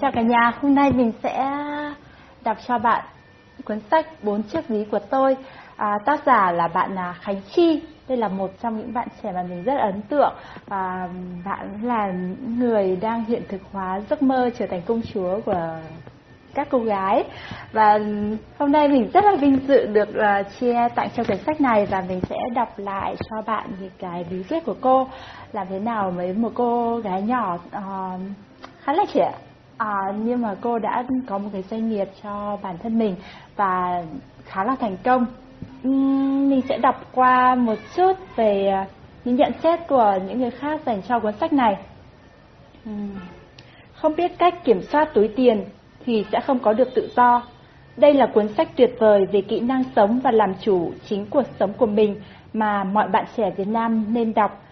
Chào cả nhà, hôm nay mình sẽ đọc cho bạn cuốn sách Bốn chiếc ví của tôi. À, tác giả là bạn à, Khánh Chi. Đây là một trong những bạn trẻ mà mình rất ấn tượng. À, bạn là người đang hiện thực hóa giấc mơ trở thành công chúa của các cô gái và hôm nay mình rất là vinh dự được uh, chia tặng cho quyển sách này và mình sẽ đọc lại cho bạn những cái bí quyết của cô làm thế nào với một cô gái nhỏ uh, khá là trẻ à, nhưng mà cô đã có một cái doanh nghiệp cho bản thân mình và khá là thành công uhm, mình sẽ đọc qua một chút về à, những nhận xét của những người khác dành cho cuốn sách này uhm. không biết cách kiểm soát túi tiền thì sẽ không có được tự do. Đây là cuốn sách tuyệt vời về kỹ năng sống và làm chủ chính cuộc sống của mình mà mọi bạn trẻ Việt Nam nên đọc.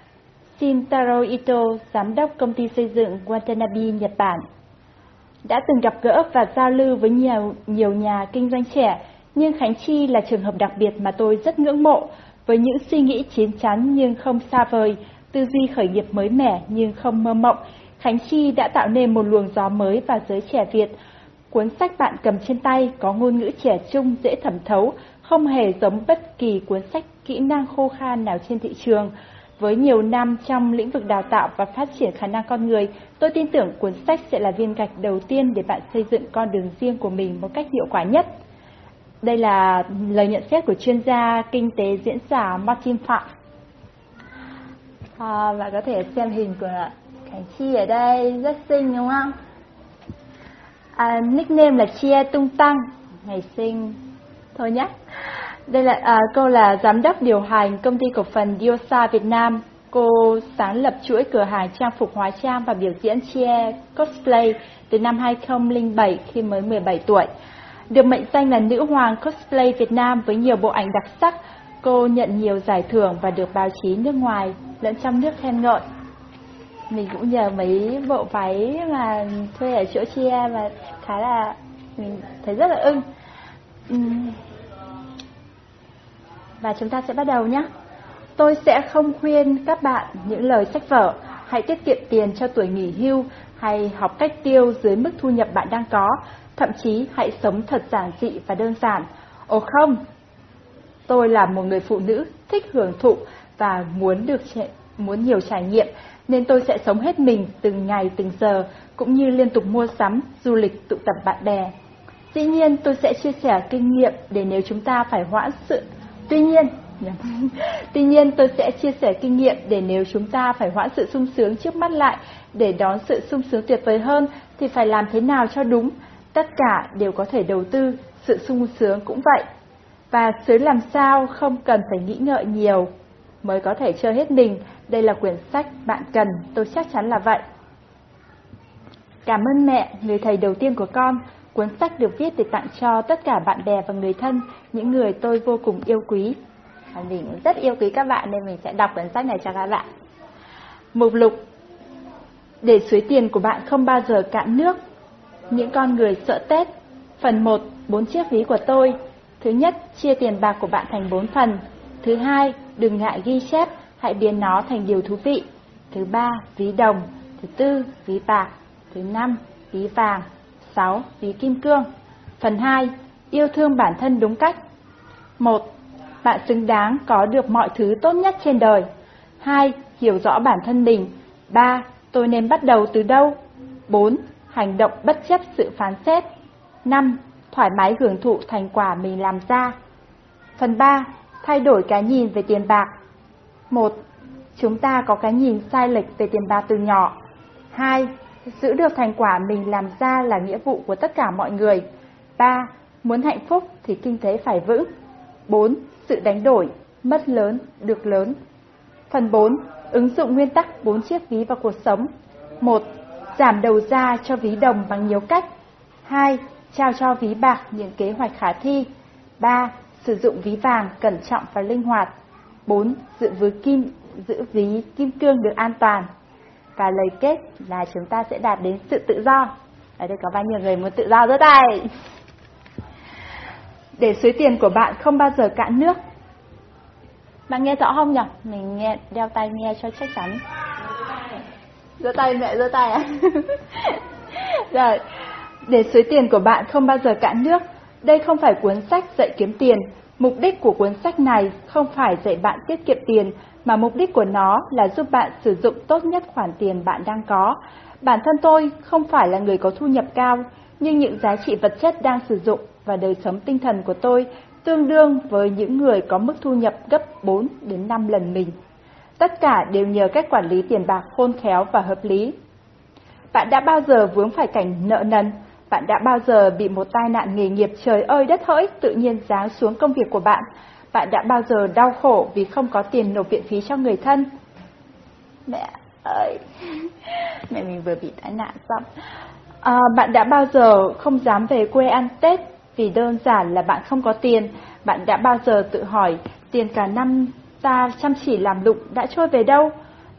Shintaro Ito, giám đốc công ty xây dựng Watanabe, Nhật Bản. Đã từng gặp gỡ và giao lưu với nhiều, nhiều nhà kinh doanh trẻ, nhưng Khánh Chi là trường hợp đặc biệt mà tôi rất ngưỡng mộ, với những suy nghĩ chín chắn nhưng không xa vời, tư duy khởi nghiệp mới mẻ nhưng không mơ mộng. Khánh Chi đã tạo nên một luồng gió mới vào giới trẻ Việt, Cuốn sách bạn cầm trên tay có ngôn ngữ trẻ trung dễ thẩm thấu, không hề giống bất kỳ cuốn sách kỹ năng khô khan nào trên thị trường. Với nhiều năm trong lĩnh vực đào tạo và phát triển khả năng con người, tôi tin tưởng cuốn sách sẽ là viên gạch đầu tiên để bạn xây dựng con đường riêng của mình một cách hiệu quả nhất. Đây là lời nhận xét của chuyên gia kinh tế diễn giả Martin Phạm. À, bạn có thể xem hình của Khánh Chi ở đây, rất xinh đúng không? à, nickname là Chia Tung Tăng, ngày sinh thôi nhé. Đây là à, cô là giám đốc điều hành công ty cổ phần Diosa Việt Nam. Cô sáng lập chuỗi cửa hàng trang phục hóa trang và biểu diễn Chia cosplay từ năm 2007 khi mới 17 tuổi. Được mệnh danh là nữ hoàng cosplay Việt Nam với nhiều bộ ảnh đặc sắc, cô nhận nhiều giải thưởng và được báo chí nước ngoài lẫn trong nước khen ngợi mình cũng nhờ mấy bộ váy mà thuê ở chỗ chia và khá là mình thấy rất là ưng và chúng ta sẽ bắt đầu nhé. Tôi sẽ không khuyên các bạn những lời sách vở. Hãy tiết kiệm tiền cho tuổi nghỉ hưu hay học cách tiêu dưới mức thu nhập bạn đang có. Thậm chí hãy sống thật giản dị và đơn giản. Ồ không tôi là một người phụ nữ thích hưởng thụ và muốn được muốn nhiều trải nghiệm nên tôi sẽ sống hết mình từng ngày từng giờ, cũng như liên tục mua sắm, du lịch, tụ tập bạn bè. Dĩ nhiên tôi sẽ chia sẻ kinh nghiệm để nếu chúng ta phải hoãn sự... Tuy nhiên, tuy nhiên tôi sẽ chia sẻ kinh nghiệm để nếu chúng ta phải hoãn sự sung sướng trước mắt lại để đón sự sung sướng tuyệt vời hơn thì phải làm thế nào cho đúng. Tất cả đều có thể đầu tư, sự sung sướng cũng vậy. Và sướng làm sao không cần phải nghĩ ngợi nhiều mới có thể chơi hết mình đây là quyển sách bạn cần, tôi chắc chắn là vậy. Cảm ơn mẹ, người thầy đầu tiên của con. Cuốn sách được viết để tặng cho tất cả bạn bè và người thân, những người tôi vô cùng yêu quý. Mình rất yêu quý các bạn nên mình sẽ đọc cuốn sách này cho các bạn. Mục lục Để suối tiền của bạn không bao giờ cạn nước. Những con người sợ Tết. Phần 1, bốn chiếc ví của tôi. Thứ nhất, chia tiền bạc của bạn thành bốn phần. Thứ hai, đừng ngại ghi chép hãy biến nó thành điều thú vị. Thứ ba, ví đồng. Thứ tư, ví bạc. Thứ năm, ví vàng. Sáu, Lý kim cương. Phần hai, yêu thương bản thân đúng cách. Một, bạn xứng đáng có được mọi thứ tốt nhất trên đời. Hai, hiểu rõ bản thân mình. Ba, tôi nên bắt đầu từ đâu? Bốn, hành động bất chấp sự phán xét. Năm, thoải mái hưởng thụ thành quả mình làm ra. Phần 3. Thay đổi cái nhìn về tiền bạc. Một, chúng ta có cái nhìn sai lệch về tiền bạc từ nhỏ. Hai, giữ được thành quả mình làm ra là nghĩa vụ của tất cả mọi người. 3. muốn hạnh phúc thì kinh tế phải vững. 4. sự đánh đổi, mất lớn, được lớn. Phần 4. Ứng dụng nguyên tắc 4 chiếc ví vào cuộc sống. 1. Giảm đầu ra cho ví đồng bằng nhiều cách. 2. Trao cho ví bạc những kế hoạch khả thi. 3. Sử dụng ví vàng cẩn trọng và linh hoạt. 4. Giữ ví kim, giữ ví kim cương được an toàn. Và lời kết là chúng ta sẽ đạt đến sự tự do. Ở đây có bao nhiêu người muốn tự do giơ tay? Để suối tiền của bạn không bao giờ cạn nước. Bạn nghe rõ không nhỉ? Mình nghe đeo tay nghe cho chắc chắn. Giơ tay mẹ giơ tay à? Rồi, để suối tiền của bạn không bao giờ cạn nước, đây không phải cuốn sách dạy kiếm tiền. Mục đích của cuốn sách này không phải dạy bạn tiết kiệm tiền, mà mục đích của nó là giúp bạn sử dụng tốt nhất khoản tiền bạn đang có. Bản thân tôi không phải là người có thu nhập cao, nhưng những giá trị vật chất đang sử dụng và đời sống tinh thần của tôi tương đương với những người có mức thu nhập gấp 4 đến 5 lần mình. Tất cả đều nhờ cách quản lý tiền bạc khôn khéo và hợp lý. Bạn đã bao giờ vướng phải cảnh nợ nần? Bạn đã bao giờ bị một tai nạn nghề nghiệp trời ơi đất hỡi tự nhiên giáng xuống công việc của bạn? Bạn đã bao giờ đau khổ vì không có tiền nộp viện phí cho người thân? Mẹ ơi, mẹ mình vừa bị tai nạn xong. À, bạn đã bao giờ không dám về quê ăn Tết vì đơn giản là bạn không có tiền? Bạn đã bao giờ tự hỏi tiền cả năm ta chăm chỉ làm lụng đã trôi về đâu?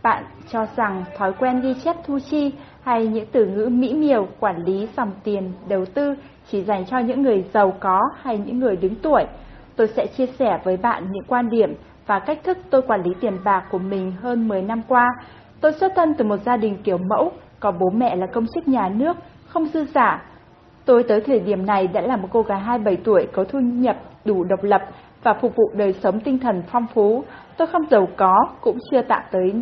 Bạn cho rằng thói quen ghi chép thu chi hay những từ ngữ mỹ miều quản lý dòng tiền đầu tư chỉ dành cho những người giàu có hay những người đứng tuổi. Tôi sẽ chia sẻ với bạn những quan điểm và cách thức tôi quản lý tiền bạc của mình hơn 10 năm qua. Tôi xuất thân từ một gia đình kiểu mẫu, có bố mẹ là công chức nhà nước, không dư giả. Tôi tới thời điểm này đã là một cô gái 27 tuổi có thu nhập đủ độc lập và phục vụ đời sống tinh thần phong phú. Tôi không giàu có, cũng chưa tạm tới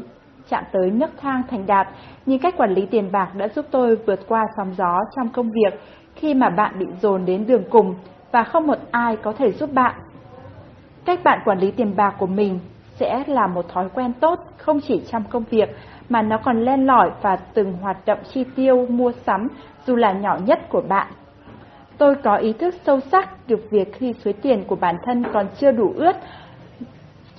chạm tới nấc thang thành đạt, nhưng cách quản lý tiền bạc đã giúp tôi vượt qua sóng gió trong công việc khi mà bạn bị dồn đến đường cùng và không một ai có thể giúp bạn. Cách bạn quản lý tiền bạc của mình sẽ là một thói quen tốt không chỉ trong công việc mà nó còn len lỏi và từng hoạt động chi tiêu mua sắm dù là nhỏ nhất của bạn. Tôi có ý thức sâu sắc được việc khi suối tiền của bản thân còn chưa đủ ướt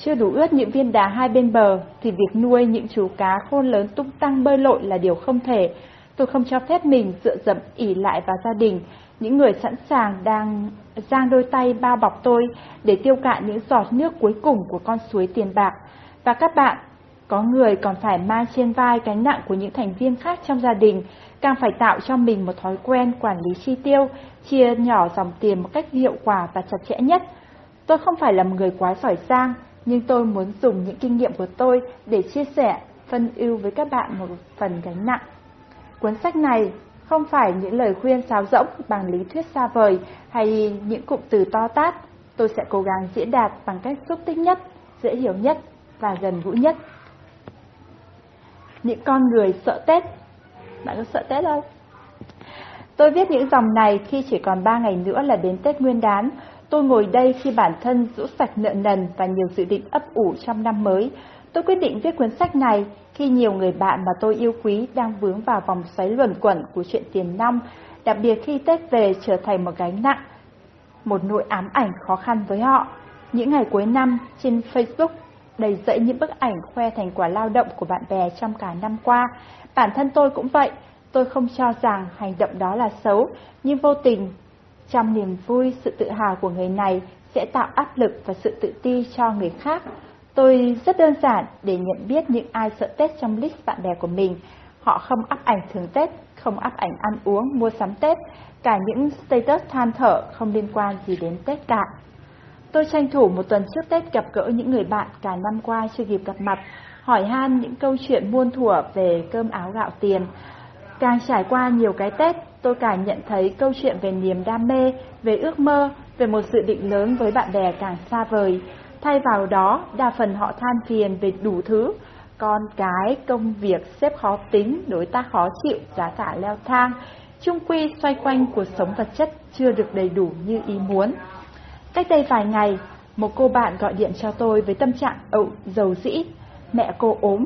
chưa đủ ướt những viên đá hai bên bờ, thì việc nuôi những chú cá khôn lớn tung tăng bơi lội là điều không thể. Tôi không cho phép mình dựa dẫm ỉ lại vào gia đình, những người sẵn sàng đang giang đôi tay bao bọc tôi để tiêu cạn những giọt nước cuối cùng của con suối tiền bạc. Và các bạn, có người còn phải mang trên vai gánh nặng của những thành viên khác trong gia đình, càng phải tạo cho mình một thói quen quản lý chi tiêu, chia nhỏ dòng tiền một cách hiệu quả và chặt chẽ nhất. Tôi không phải là một người quá giỏi giang, nhưng tôi muốn dùng những kinh nghiệm của tôi để chia sẻ, phân ưu với các bạn một phần gánh nặng. Cuốn sách này không phải những lời khuyên sáo rỗng bằng lý thuyết xa vời hay những cụm từ to tát. Tôi sẽ cố gắng diễn đạt bằng cách xúc tích nhất, dễ hiểu nhất và gần gũi nhất. Những con người sợ Tết Bạn có sợ Tết không? Tôi viết những dòng này khi chỉ còn 3 ngày nữa là đến Tết Nguyên đán. Tôi ngồi đây khi bản thân rũ sạch nợ nần và nhiều dự định ấp ủ trong năm mới. Tôi quyết định viết cuốn sách này khi nhiều người bạn mà tôi yêu quý đang vướng vào vòng xoáy luẩn quẩn của chuyện tiền năm, đặc biệt khi Tết về trở thành một gánh nặng, một nỗi ám ảnh khó khăn với họ. Những ngày cuối năm trên Facebook đầy dẫy những bức ảnh khoe thành quả lao động của bạn bè trong cả năm qua. Bản thân tôi cũng vậy, tôi không cho rằng hành động đó là xấu, nhưng vô tình trong niềm vui, sự tự hào của người này sẽ tạo áp lực và sự tự ti cho người khác. Tôi rất đơn giản để nhận biết những ai sợ Tết trong list bạn bè của mình. Họ không áp ảnh thường Tết, không áp ảnh ăn uống, mua sắm Tết, cả những status than thở không liên quan gì đến Tết cả. Tôi tranh thủ một tuần trước Tết gặp gỡ những người bạn cả năm qua chưa kịp gặp mặt, hỏi han những câu chuyện muôn thuở về cơm áo gạo tiền. Càng trải qua nhiều cái Tết, tôi càng nhận thấy câu chuyện về niềm đam mê, về ước mơ, về một dự định lớn với bạn bè càng xa vời. Thay vào đó, đa phần họ than phiền về đủ thứ, con cái, công việc, xếp khó tính, đối tác khó chịu, giá cả leo thang, chung quy xoay quanh cuộc sống vật chất chưa được đầy đủ như ý muốn. Cách đây vài ngày, một cô bạn gọi điện cho tôi với tâm trạng ậu dầu dĩ. Mẹ cô ốm,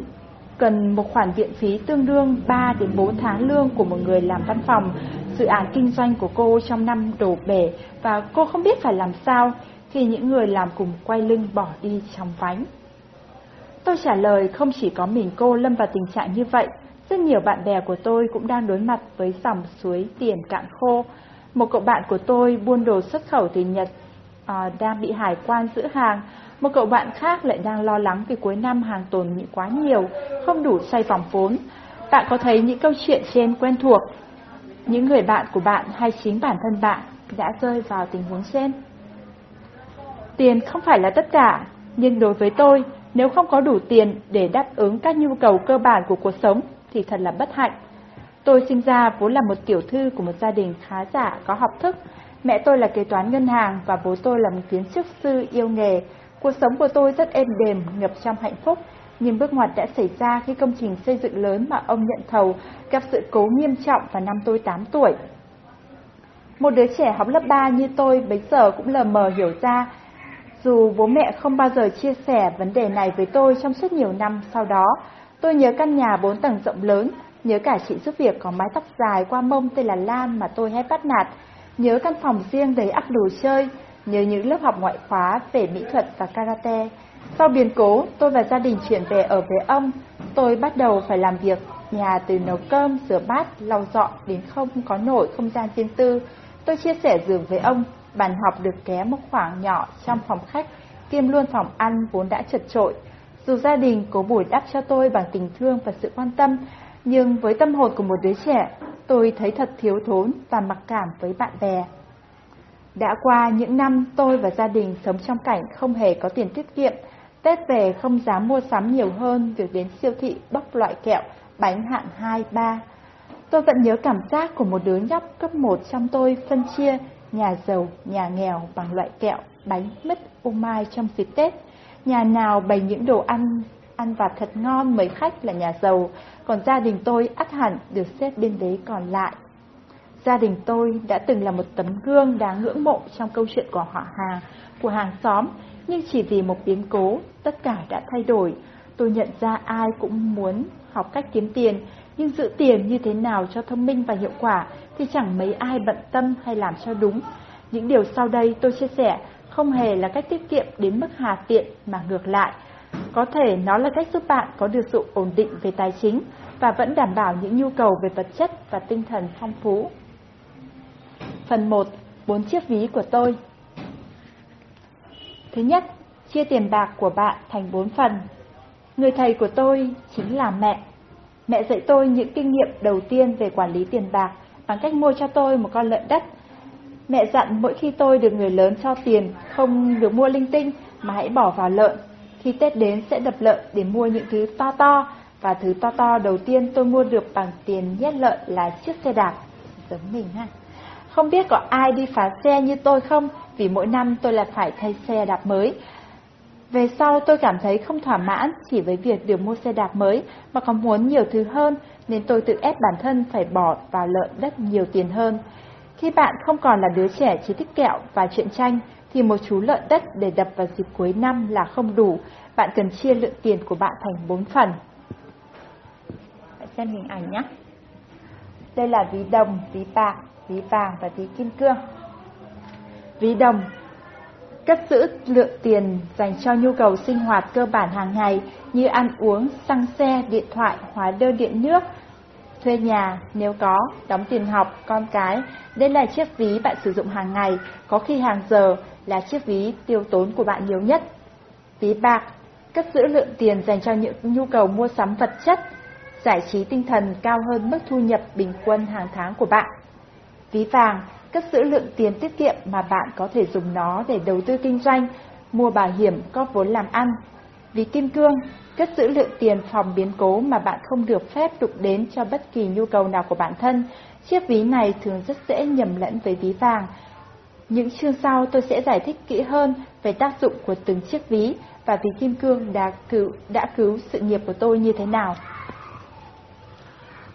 cần một khoản viện phí tương đương 3 đến 4 tháng lương của một người làm văn phòng. Dự án kinh doanh của cô trong năm đổ bể và cô không biết phải làm sao khi những người làm cùng quay lưng bỏ đi trong vánh. Tôi trả lời không chỉ có mình cô lâm vào tình trạng như vậy, rất nhiều bạn bè của tôi cũng đang đối mặt với dòng suối tiền cạn khô. Một cậu bạn của tôi buôn đồ xuất khẩu từ Nhật à, đang bị hải quan giữ hàng, một cậu bạn khác lại đang lo lắng vì cuối năm hàng tồn nhị quá nhiều, không đủ xoay vòng vốn. Bạn có thấy những câu chuyện trên quen thuộc? Những người bạn của bạn hay chính bản thân bạn đã rơi vào tình huống trên? Tiền không phải là tất cả, nhưng đối với tôi, nếu không có đủ tiền để đáp ứng các nhu cầu cơ bản của cuộc sống thì thật là bất hạnh. Tôi sinh ra vốn là một tiểu thư của một gia đình khá giả có học thức. Mẹ tôi là kế toán ngân hàng và bố tôi là một kiến trúc sư yêu nghề. Cuộc sống của tôi rất êm đềm, ngập trong hạnh phúc. Nhưng bước ngoặt đã xảy ra khi công trình xây dựng lớn mà ông nhận thầu gặp sự cố nghiêm trọng vào năm tôi 8 tuổi. Một đứa trẻ học lớp 3 như tôi bấy giờ cũng lờ mờ hiểu ra, dù bố mẹ không bao giờ chia sẻ vấn đề này với tôi trong suốt nhiều năm sau đó, tôi nhớ căn nhà bốn tầng rộng lớn, nhớ cả chị giúp việc có mái tóc dài qua mông tên là Lan mà tôi hay bắt nạt, nhớ căn phòng riêng đầy ắp đồ chơi, nhớ những lớp học ngoại khóa về mỹ thuật và karate. Sau biến cố, tôi và gia đình chuyển về ở với ông, tôi bắt đầu phải làm việc nhà từ nấu cơm, rửa bát, lau dọn đến không có nổi không gian riêng tư. Tôi chia sẻ giường với ông, bàn học được ké một khoảng nhỏ trong phòng khách, kiêm luôn phòng ăn vốn đã chật trội. Dù gia đình cố bồi đắp cho tôi bằng tình thương và sự quan tâm, nhưng với tâm hồn của một đứa trẻ, tôi thấy thật thiếu thốn và mặc cảm với bạn bè. Đã qua những năm tôi và gia đình sống trong cảnh không hề có tiền tiết kiệm, Tết về không dám mua sắm nhiều hơn việc đến siêu thị bóc loại kẹo, bánh hạng 2, 3. Tôi vẫn nhớ cảm giác của một đứa nhóc cấp 1 trong tôi phân chia nhà giàu, nhà nghèo bằng loại kẹo, bánh, mứt, ô mai trong dịp Tết. Nhà nào bày những đồ ăn, ăn vặt thật ngon mấy khách là nhà giàu, còn gia đình tôi ắt hẳn được xếp bên đế còn lại. Gia đình tôi đã từng là một tấm gương đáng ngưỡng mộ trong câu chuyện của họ hàng, của hàng xóm, nhưng chỉ vì một biến cố, tất cả đã thay đổi. Tôi nhận ra ai cũng muốn học cách kiếm tiền, nhưng giữ tiền như thế nào cho thông minh và hiệu quả thì chẳng mấy ai bận tâm hay làm cho đúng. Những điều sau đây tôi chia sẻ không hề là cách tiết kiệm đến mức hà tiện mà ngược lại. Có thể nó là cách giúp bạn có được sự ổn định về tài chính và vẫn đảm bảo những nhu cầu về vật chất và tinh thần phong phú. Phần 1. Bốn chiếc ví của tôi Thứ nhất, chia tiền bạc của bạn thành bốn phần. Người thầy của tôi chính là mẹ. Mẹ dạy tôi những kinh nghiệm đầu tiên về quản lý tiền bạc bằng cách mua cho tôi một con lợn đất. Mẹ dặn mỗi khi tôi được người lớn cho tiền, không được mua linh tinh mà hãy bỏ vào lợn. Khi Tết đến sẽ đập lợn để mua những thứ to to, và thứ to to đầu tiên tôi mua được bằng tiền nhét lợn là chiếc xe đạp. Giống mình ha. Không biết có ai đi phá xe như tôi không, vì mỗi năm tôi là phải thay xe đạp mới. Về sau tôi cảm thấy không thỏa mãn chỉ với việc được mua xe đạp mới mà còn muốn nhiều thứ hơn nên tôi tự ép bản thân phải bỏ vào lợn đất nhiều tiền hơn. Khi bạn không còn là đứa trẻ chỉ thích kẹo và chuyện tranh thì một chú lợn đất để đập vào dịp cuối năm là không đủ, bạn cần chia lượng tiền của bạn thành 4 phần. Hãy xem hình ảnh nhé. Đây là ví đồng, ví bạc, ví vàng và ví kim cương. Ví đồng cất giữ lượng tiền dành cho nhu cầu sinh hoạt cơ bản hàng ngày như ăn uống, xăng xe, điện thoại, hóa đơn điện nước, thuê nhà nếu có, đóng tiền học, con cái. Đây là chiếc ví bạn sử dụng hàng ngày, có khi hàng giờ là chiếc ví tiêu tốn của bạn nhiều nhất. Ví bạc, cất giữ lượng tiền dành cho những nhu cầu mua sắm vật chất, giải trí tinh thần cao hơn mức thu nhập bình quân hàng tháng của bạn. Ví vàng, cất giữ lượng tiền tiết kiệm mà bạn có thể dùng nó để đầu tư kinh doanh, mua bảo hiểm, có vốn làm ăn. Ví kim cương, cất giữ lượng tiền phòng biến cố mà bạn không được phép đụng đến cho bất kỳ nhu cầu nào của bản thân. Chiếc ví này thường rất dễ nhầm lẫn với ví vàng. Những chương sau tôi sẽ giải thích kỹ hơn về tác dụng của từng chiếc ví và ví kim cương đã cứu, đã cứu sự nghiệp của tôi như thế nào.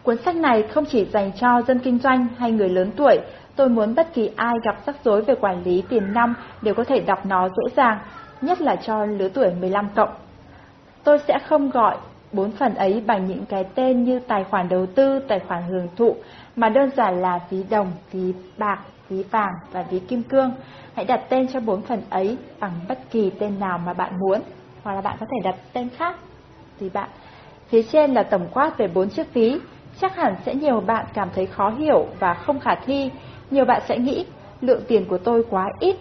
Cuốn sách này không chỉ dành cho dân kinh doanh hay người lớn tuổi, tôi muốn bất kỳ ai gặp rắc rối về quản lý tiền năm đều có thể đọc nó dễ dàng, nhất là cho lứa tuổi 15 cộng. Tôi sẽ không gọi bốn phần ấy bằng những cái tên như tài khoản đầu tư, tài khoản hưởng thụ, mà đơn giản là ví đồng, ví bạc, ví vàng và ví kim cương. Hãy đặt tên cho bốn phần ấy bằng bất kỳ tên nào mà bạn muốn, hoặc là bạn có thể đặt tên khác tùy bạn. Phía trên là tổng quát về bốn chiếc ví, chắc hẳn sẽ nhiều bạn cảm thấy khó hiểu và không khả thi. Nhiều bạn sẽ nghĩ, lượng tiền của tôi quá ít,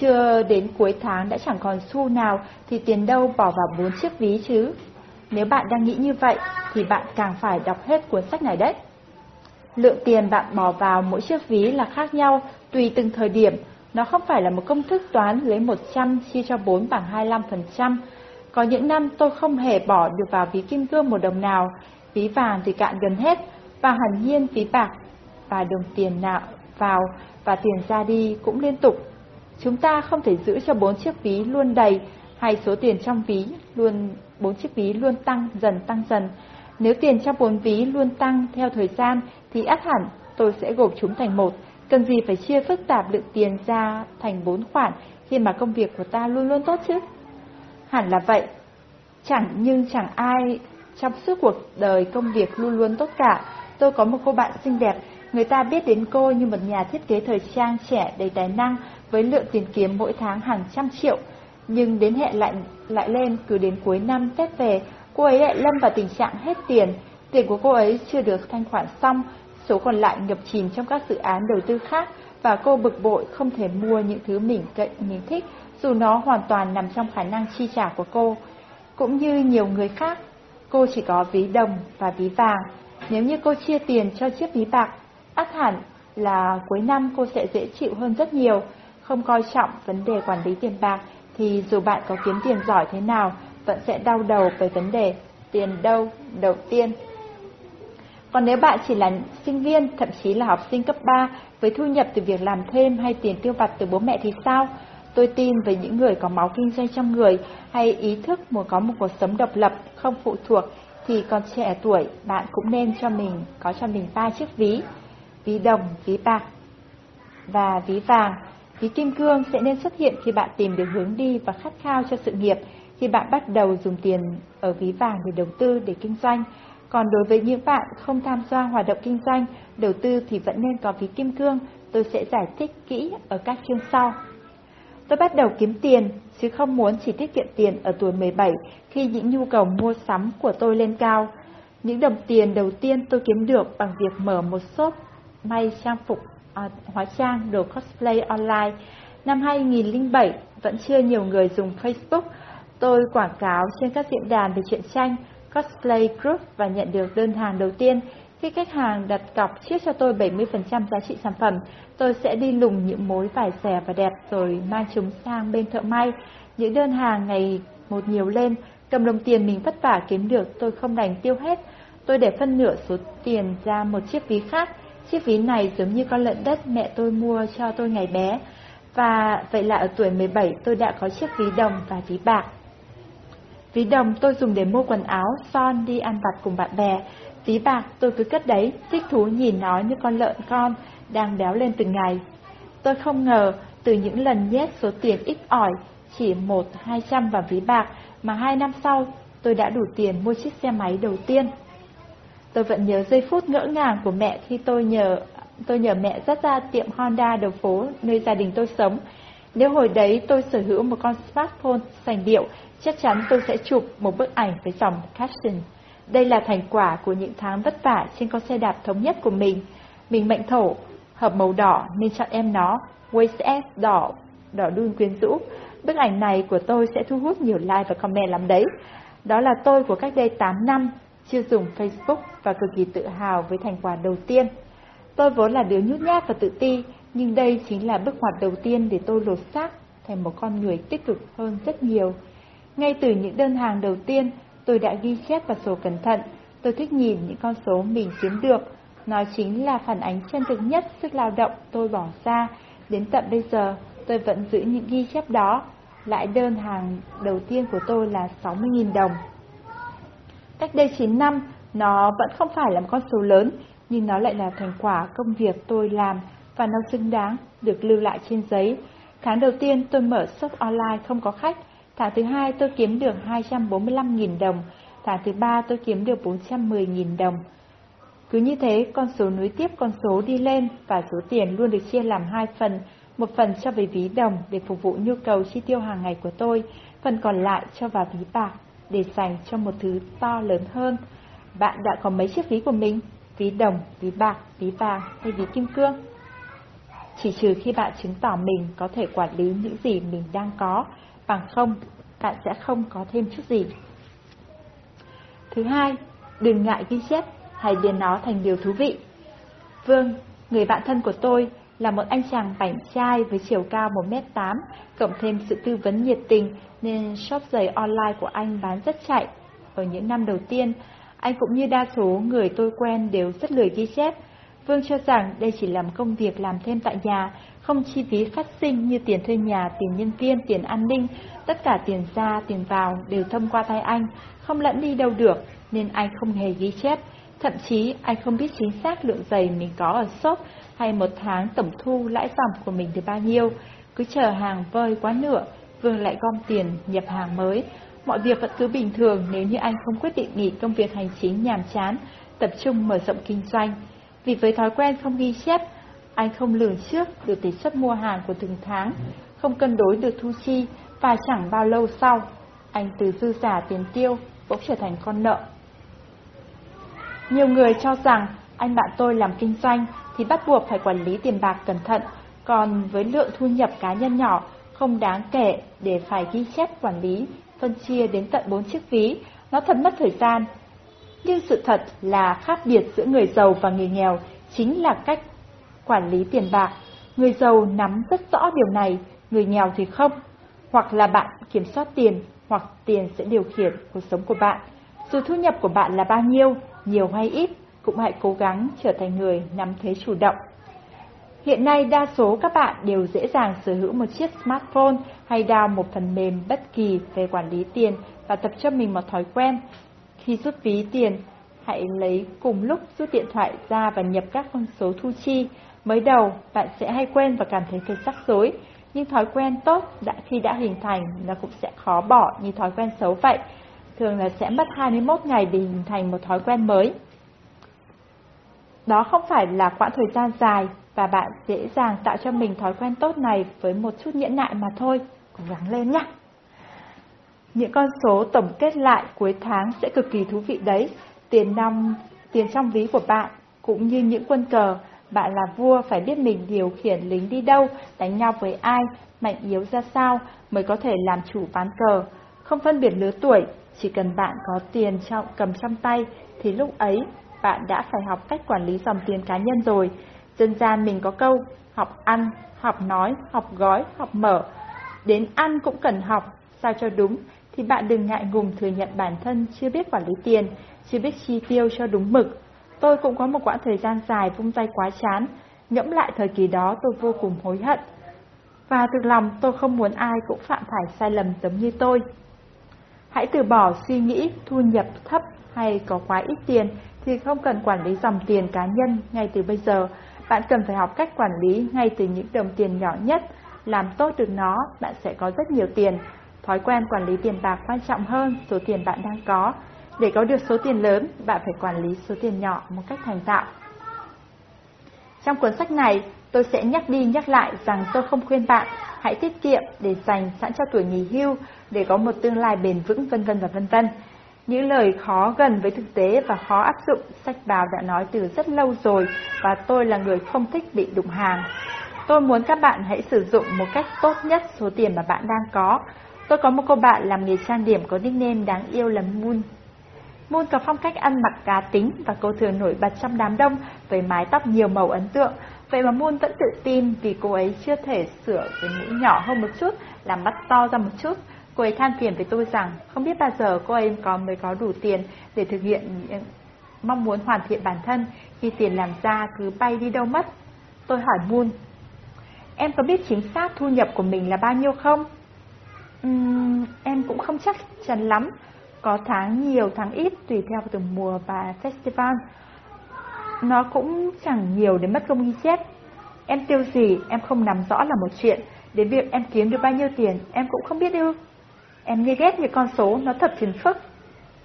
chưa đến cuối tháng đã chẳng còn xu nào thì tiền đâu bỏ vào bốn chiếc ví chứ. Nếu bạn đang nghĩ như vậy thì bạn càng phải đọc hết cuốn sách này đấy. Lượng tiền bạn bỏ vào mỗi chiếc ví là khác nhau tùy từng thời điểm. Nó không phải là một công thức toán lấy 100 chia cho 4 bằng 25%. Có những năm tôi không hề bỏ được vào ví kim cương một đồng nào, ví vàng thì cạn gần hết, và hẳn nhiên ví bạc và đồng tiền nạo vào và tiền ra đi cũng liên tục. Chúng ta không thể giữ cho bốn chiếc ví luôn đầy hay số tiền trong ví luôn bốn chiếc ví luôn tăng dần tăng dần. Nếu tiền trong bốn ví luôn tăng theo thời gian thì ắt hẳn tôi sẽ gộp chúng thành một. Cần gì phải chia phức tạp lượng tiền ra thành bốn khoản khi mà công việc của ta luôn luôn tốt chứ? Hẳn là vậy. Chẳng nhưng chẳng ai trong suốt cuộc đời công việc luôn luôn tốt cả. Tôi có một cô bạn xinh đẹp, người ta biết đến cô như một nhà thiết kế thời trang trẻ đầy tài năng với lượng tiền kiếm mỗi tháng hàng trăm triệu. Nhưng đến hẹn lại lại lên cứ đến cuối năm Tết về, cô ấy lại lâm vào tình trạng hết tiền. Tiền của cô ấy chưa được thanh khoản xong, số còn lại ngập chìm trong các dự án đầu tư khác và cô bực bội không thể mua những thứ mình cậy mình thích dù nó hoàn toàn nằm trong khả năng chi trả của cô. Cũng như nhiều người khác, cô chỉ có ví đồng và ví vàng. Nếu như cô chia tiền cho chiếc ví bạc, ắt hẳn là cuối năm cô sẽ dễ chịu hơn rất nhiều. Không coi trọng vấn đề quản lý tiền bạc thì dù bạn có kiếm tiền giỏi thế nào, vẫn sẽ đau đầu về vấn đề tiền đâu đầu tiên. Còn nếu bạn chỉ là sinh viên, thậm chí là học sinh cấp 3 với thu nhập từ việc làm thêm hay tiền tiêu vặt từ bố mẹ thì sao? Tôi tin về những người có máu kinh doanh trong người hay ý thức muốn có một cuộc sống độc lập, không phụ thuộc, thì còn trẻ tuổi bạn cũng nên cho mình có cho mình ba chiếc ví, ví đồng, ví bạc và ví vàng. Ví kim cương sẽ nên xuất hiện khi bạn tìm được hướng đi và khát khao cho sự nghiệp, khi bạn bắt đầu dùng tiền ở ví vàng để đầu tư, để kinh doanh. Còn đối với những bạn không tham gia hoạt động kinh doanh, đầu tư thì vẫn nên có ví kim cương, tôi sẽ giải thích kỹ ở các chương sau. Tôi bắt đầu kiếm tiền, chứ không muốn chỉ tiết kiệm tiền ở tuổi 17 khi những nhu cầu mua sắm của tôi lên cao. Những đồng tiền đầu tiên tôi kiếm được bằng việc mở một shop may trang phục à, hóa trang đồ cosplay online. Năm 2007 vẫn chưa nhiều người dùng Facebook. Tôi quảng cáo trên các diễn đàn về truyện tranh, cosplay group và nhận được đơn hàng đầu tiên. Khi khách hàng đặt cọc chiết cho tôi 70% giá trị sản phẩm, tôi sẽ đi lùng những mối vải rẻ và đẹp rồi mang chúng sang bên thợ may. Những đơn hàng ngày một nhiều lên, cầm đồng tiền mình vất vả kiếm được tôi không đành tiêu hết. Tôi để phân nửa số tiền ra một chiếc ví khác. Chiếc ví này giống như con lợn đất mẹ tôi mua cho tôi ngày bé. Và vậy là ở tuổi 17 tôi đã có chiếc ví đồng và ví bạc. Ví đồng tôi dùng để mua quần áo, son đi ăn vặt cùng bạn bè. Ví bạc tôi cứ cất đấy, thích thú nhìn nó như con lợn con, đang béo lên từng ngày. Tôi không ngờ, từ những lần nhét số tiền ít ỏi, chỉ một hai trăm vào ví bạc, mà hai năm sau, tôi đã đủ tiền mua chiếc xe máy đầu tiên. Tôi vẫn nhớ giây phút ngỡ ngàng của mẹ khi tôi nhờ tôi nhờ mẹ dắt ra tiệm Honda đầu phố nơi gia đình tôi sống. Nếu hồi đấy tôi sở hữu một con smartphone sành điệu, chắc chắn tôi sẽ chụp một bức ảnh với dòng caption. Đây là thành quả của những tháng vất vả trên con xe đạp thống nhất của mình. Mình mệnh thổ, hợp màu đỏ nên chọn em nó, Waze S đỏ, đỏ đun quyến rũ. Bức ảnh này của tôi sẽ thu hút nhiều like và comment lắm đấy. Đó là tôi của cách đây 8 năm, chưa dùng Facebook và cực kỳ tự hào với thành quả đầu tiên. Tôi vốn là đứa nhút nhát và tự ti, nhưng đây chính là bước ngoặt đầu tiên để tôi lột xác thành một con người tích cực hơn rất nhiều. Ngay từ những đơn hàng đầu tiên, tôi đã ghi chép vào sổ cẩn thận. Tôi thích nhìn những con số mình kiếm được. Nó chính là phản ánh chân thực nhất sức lao động tôi bỏ ra. Đến tận bây giờ, tôi vẫn giữ những ghi chép đó. Lãi đơn hàng đầu tiên của tôi là 60.000 đồng. Cách đây 9 năm, nó vẫn không phải là một con số lớn, nhưng nó lại là thành quả công việc tôi làm và nó xứng đáng được lưu lại trên giấy. Tháng đầu tiên tôi mở shop online không có khách, tháng thứ hai tôi kiếm được 245.000 đồng, tháng thứ ba tôi kiếm được 410.000 đồng. Cứ như thế, con số nối tiếp con số đi lên và số tiền luôn được chia làm hai phần, một phần cho về ví đồng để phục vụ nhu cầu chi tiêu hàng ngày của tôi, phần còn lại cho vào ví bạc để dành cho một thứ to lớn hơn. Bạn đã có mấy chiếc ví của mình? Ví đồng, ví bạc, ví vàng hay ví kim cương? Chỉ trừ khi bạn chứng tỏ mình có thể quản lý những gì mình đang có, bằng không, bạn sẽ không có thêm chút gì. Thứ hai, đừng ngại ghi chép, hãy biến nó thành điều thú vị. Vương, người bạn thân của tôi, là một anh chàng bảnh trai với chiều cao 1m8, cộng thêm sự tư vấn nhiệt tình nên shop giày online của anh bán rất chạy. Ở những năm đầu tiên, Anh cũng như đa số người tôi quen đều rất lười ghi chép. Vương cho rằng đây chỉ làm công việc làm thêm tại nhà, không chi phí phát sinh như tiền thuê nhà, tiền nhân viên, tiền an ninh, tất cả tiền ra, tiền vào đều thông qua tay anh, không lẫn đi đâu được, nên anh không hề ghi chép. Thậm chí anh không biết chính xác lượng giày mình có ở shop hay một tháng tổng thu lãi dòng của mình được bao nhiêu. Cứ chờ hàng vơi quá nửa, Vương lại gom tiền nhập hàng mới. Mọi việc vẫn cứ bình thường nếu như anh không quyết định nghỉ công việc hành chính nhàm chán, tập trung mở rộng kinh doanh. Vì với thói quen không ghi chép, anh không lường trước được tỷ suất mua hàng của từng tháng, không cân đối được thu chi, và chẳng bao lâu sau, anh từ dư giả tiền tiêu bỗng trở thành con nợ. Nhiều người cho rằng anh bạn tôi làm kinh doanh thì bắt buộc phải quản lý tiền bạc cẩn thận, còn với lượng thu nhập cá nhân nhỏ không đáng kể để phải ghi chép quản lý, phân chia đến tận 4 chiếc ví, nó thật mất thời gian. Nhưng sự thật là khác biệt giữa người giàu và người nghèo chính là cách quản lý tiền bạc. Người giàu nắm rất rõ điều này, người nghèo thì không. Hoặc là bạn kiểm soát tiền, hoặc tiền sẽ điều khiển cuộc sống của bạn. Dù thu nhập của bạn là bao nhiêu, nhiều hay ít, cũng hãy cố gắng trở thành người nắm thế chủ động. Hiện nay đa số các bạn đều dễ dàng sở hữu một chiếc smartphone hay download một phần mềm bất kỳ về quản lý tiền và tập cho mình một thói quen. Khi rút ví tiền, hãy lấy cùng lúc rút điện thoại ra và nhập các con số thu chi. Mới đầu, bạn sẽ hay quên và cảm thấy thật rắc rối, nhưng thói quen tốt đã khi đã hình thành nó cũng sẽ khó bỏ như thói quen xấu vậy. Thường là sẽ mất 21 ngày để hình thành một thói quen mới. Đó không phải là quãng thời gian dài và bạn dễ dàng tạo cho mình thói quen tốt này với một chút nhẫn nại mà thôi. Cố gắng lên nhé! Những con số tổng kết lại cuối tháng sẽ cực kỳ thú vị đấy. Tiền năm, tiền trong ví của bạn, cũng như những quân cờ, bạn là vua phải biết mình điều khiển lính đi đâu, đánh nhau với ai, mạnh yếu ra sao mới có thể làm chủ ván cờ. Không phân biệt lứa tuổi, chỉ cần bạn có tiền trong, cầm trong tay thì lúc ấy bạn đã phải học cách quản lý dòng tiền cá nhân rồi. Dân gian mình có câu, học ăn, học nói, học gói, học mở. Đến ăn cũng cần học, sao cho đúng, thì bạn đừng ngại ngùng thừa nhận bản thân chưa biết quản lý tiền, chưa biết chi tiêu cho đúng mực. Tôi cũng có một quãng thời gian dài vung tay quá chán, ngẫm lại thời kỳ đó tôi vô cùng hối hận. Và thực lòng tôi không muốn ai cũng phạm phải sai lầm giống như tôi. Hãy từ bỏ suy nghĩ thu nhập thấp hay có quá ít tiền thì không cần quản lý dòng tiền cá nhân ngay từ bây giờ. Bạn cần phải học cách quản lý ngay từ những đồng tiền nhỏ nhất. Làm tốt được nó, bạn sẽ có rất nhiều tiền. Thói quen quản lý tiền bạc quan trọng hơn số tiền bạn đang có. Để có được số tiền lớn, bạn phải quản lý số tiền nhỏ một cách thành thạo. Trong cuốn sách này, tôi sẽ nhắc đi nhắc lại rằng tôi không khuyên bạn hãy tiết kiệm để dành sẵn cho tuổi nghỉ hưu, để có một tương lai bền vững vân vân và vân vân. Những lời khó gần với thực tế và khó áp dụng, sách báo đã nói từ rất lâu rồi và tôi là người không thích bị đụng hàng. Tôi muốn các bạn hãy sử dụng một cách tốt nhất số tiền mà bạn đang có. Tôi có một cô bạn làm nghề trang điểm có nickname đáng yêu là Moon. Moon có phong cách ăn mặc cá tính và cô thường nổi bật trong đám đông với mái tóc nhiều màu ấn tượng. Vậy mà Moon vẫn tự tin vì cô ấy chưa thể sửa cái mũi nhỏ hơn một chút, làm mắt to ra một chút. Cô ấy than phiền với tôi rằng không biết bao giờ cô ấy có mới có đủ tiền để thực hiện những mong muốn hoàn thiện bản thân khi tiền làm ra cứ bay đi đâu mất. Tôi hỏi Moon, em có biết chính xác thu nhập của mình là bao nhiêu không? Uhm, em cũng không chắc chắn lắm, có tháng nhiều tháng ít tùy theo từng mùa và festival. Nó cũng chẳng nhiều để mất công ghi chép. Em tiêu gì em không nắm rõ là một chuyện, đến việc em kiếm được bao nhiêu tiền em cũng không biết đâu Em nghe ghét những con số, nó thật phiền phức.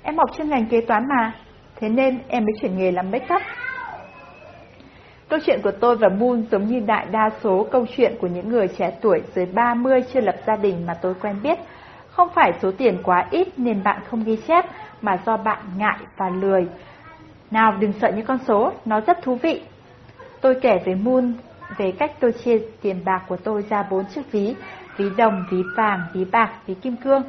Em học chuyên ngành kế toán mà, thế nên em mới chuyển nghề làm make up. Câu chuyện của tôi và Moon giống như đại đa số câu chuyện của những người trẻ tuổi dưới 30 chưa lập gia đình mà tôi quen biết. Không phải số tiền quá ít nên bạn không ghi chép, mà do bạn ngại và lười. Nào đừng sợ những con số, nó rất thú vị. Tôi kể với Moon về cách tôi chia tiền bạc của tôi ra bốn chiếc ví ví đồng, ví vàng, ví bạc, ví kim cương.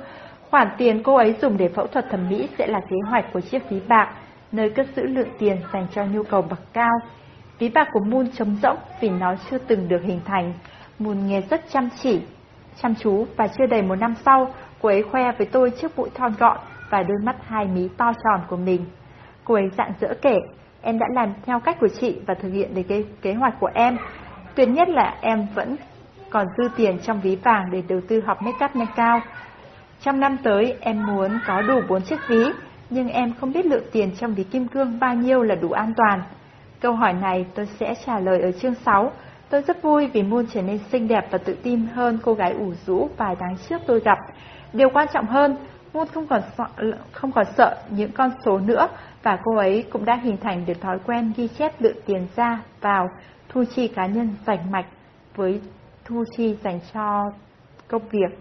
Khoản tiền cô ấy dùng để phẫu thuật thẩm mỹ sẽ là kế hoạch của chiếc ví bạc, nơi cất giữ lượng tiền dành cho nhu cầu bậc cao. Ví bạc của Moon trống rỗng vì nó chưa từng được hình thành. Moon nghe rất chăm chỉ, chăm chú và chưa đầy một năm sau, cô ấy khoe với tôi chiếc mũi thon gọn và đôi mắt hai mí to tròn của mình. Cô ấy dạng dỡ kể, em đã làm theo cách của chị và thực hiện được cái kế hoạch của em. Tuyệt nhất là em vẫn còn dư tiền trong ví vàng để đầu tư học make up nâng cao. Trong năm tới em muốn có đủ 4 chiếc ví, nhưng em không biết lượng tiền trong ví kim cương bao nhiêu là đủ an toàn. Câu hỏi này tôi sẽ trả lời ở chương 6. Tôi rất vui vì Moon trở nên xinh đẹp và tự tin hơn cô gái ủ rũ vài tháng trước tôi gặp. Điều quan trọng hơn, Moon không còn sợ, không còn sợ những con số nữa và cô ấy cũng đã hình thành được thói quen ghi chép lượng tiền ra vào thu chi cá nhân rành mạch với thu chi dành cho công việc.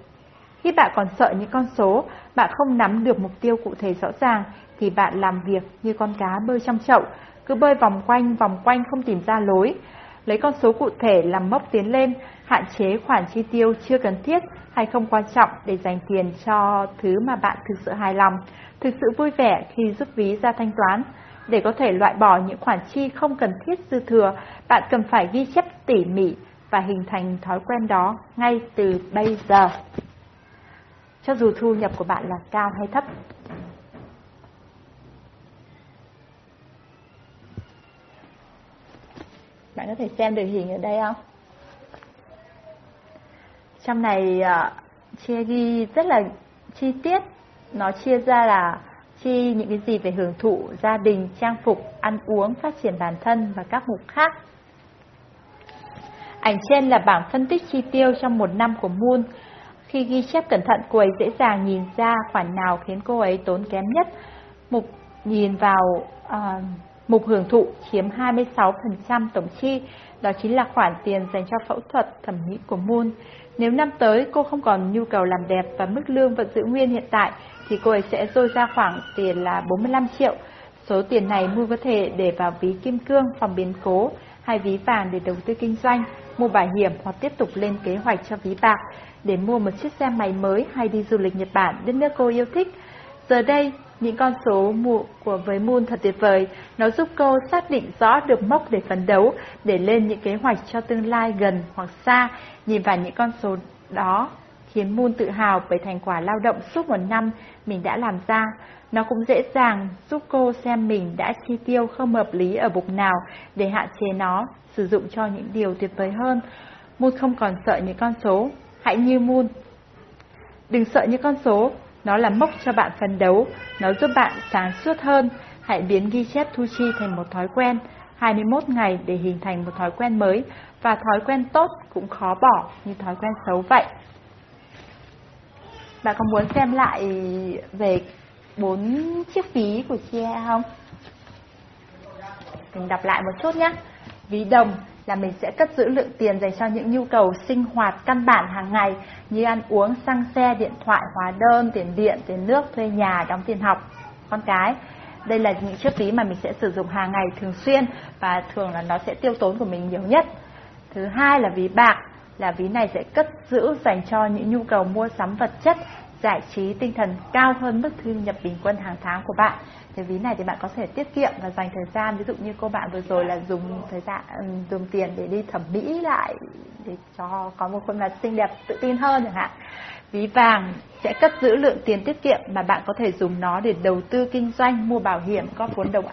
Khi bạn còn sợ những con số, bạn không nắm được mục tiêu cụ thể rõ ràng, thì bạn làm việc như con cá bơi trong chậu, cứ bơi vòng quanh, vòng quanh không tìm ra lối. Lấy con số cụ thể làm mốc tiến lên, hạn chế khoản chi tiêu chưa cần thiết hay không quan trọng để dành tiền cho thứ mà bạn thực sự hài lòng, thực sự vui vẻ khi rút ví ra thanh toán. Để có thể loại bỏ những khoản chi không cần thiết dư thừa, bạn cần phải ghi chép tỉ mỉ và hình thành thói quen đó ngay từ bây giờ. Cho dù thu nhập của bạn là cao hay thấp. Bạn có thể xem được hình ở đây không? Trong này uh, chia ghi rất là chi tiết. Nó chia ra là chi những cái gì về hưởng thụ, gia đình, trang phục, ăn uống, phát triển bản thân và các mục khác. Ảnh trên là bảng phân tích chi tiêu trong một năm của Moon. Khi ghi chép cẩn thận, cô ấy dễ dàng nhìn ra khoản nào khiến cô ấy tốn kém nhất. Mục nhìn vào uh, mục hưởng thụ chiếm 26% tổng chi, đó chính là khoản tiền dành cho phẫu thuật thẩm mỹ của Moon. Nếu năm tới cô không còn nhu cầu làm đẹp và mức lương vẫn giữ nguyên hiện tại, thì cô ấy sẽ dôi ra khoảng tiền là 45 triệu. Số tiền này Moon có thể để vào ví kim cương phòng biến cố hay ví vàng để đầu tư kinh doanh mua bảo hiểm hoặc tiếp tục lên kế hoạch cho ví bạc để mua một chiếc xe máy mới hay đi du lịch Nhật Bản, đất nước cô yêu thích. Giờ đây, những con số mụ của với Moon thật tuyệt vời, nó giúp cô xác định rõ được mốc để phấn đấu, để lên những kế hoạch cho tương lai gần hoặc xa, nhìn vào những con số đó khiến Moon tự hào về thành quả lao động suốt một năm mình đã làm ra. Nó cũng dễ dàng giúp cô xem mình đã chi tiêu không hợp lý ở bục nào để hạn chế nó, sử dụng cho những điều tuyệt vời hơn. Moon không còn sợ những con số, hãy như Moon. Đừng sợ những con số, nó là mốc cho bạn phấn đấu, nó giúp bạn sáng suốt hơn. Hãy biến ghi chép thu chi thành một thói quen, 21 ngày để hình thành một thói quen mới, và thói quen tốt cũng khó bỏ như thói quen xấu vậy. Bạn có muốn xem lại về bốn chiếc ví của chị không? Mình đọc lại một chút nhé. Ví đồng là mình sẽ cất giữ lượng tiền dành cho những nhu cầu sinh hoạt căn bản hàng ngày như ăn uống, xăng xe, điện thoại, hóa đơn, tiền điện, tiền nước, thuê nhà, đóng tiền học, con cái. Đây là những chiếc ví mà mình sẽ sử dụng hàng ngày thường xuyên và thường là nó sẽ tiêu tốn của mình nhiều nhất. Thứ hai là ví bạc, là ví này sẽ cất giữ dành cho những nhu cầu mua sắm vật chất giải trí tinh thần cao hơn mức thu nhập bình quân hàng tháng của bạn. Cái ví này thì bạn có thể tiết kiệm và dành thời gian, ví dụ như cô bạn vừa rồi là dùng thời gian ừ, dùng tiền để đi thẩm mỹ lại để cho có một khuôn mặt xinh đẹp tự tin hơn chẳng hạn. Ví vàng sẽ cất giữ lượng tiền tiết kiệm mà bạn có thể dùng nó để đầu tư kinh doanh, mua bảo hiểm, có vốn đầu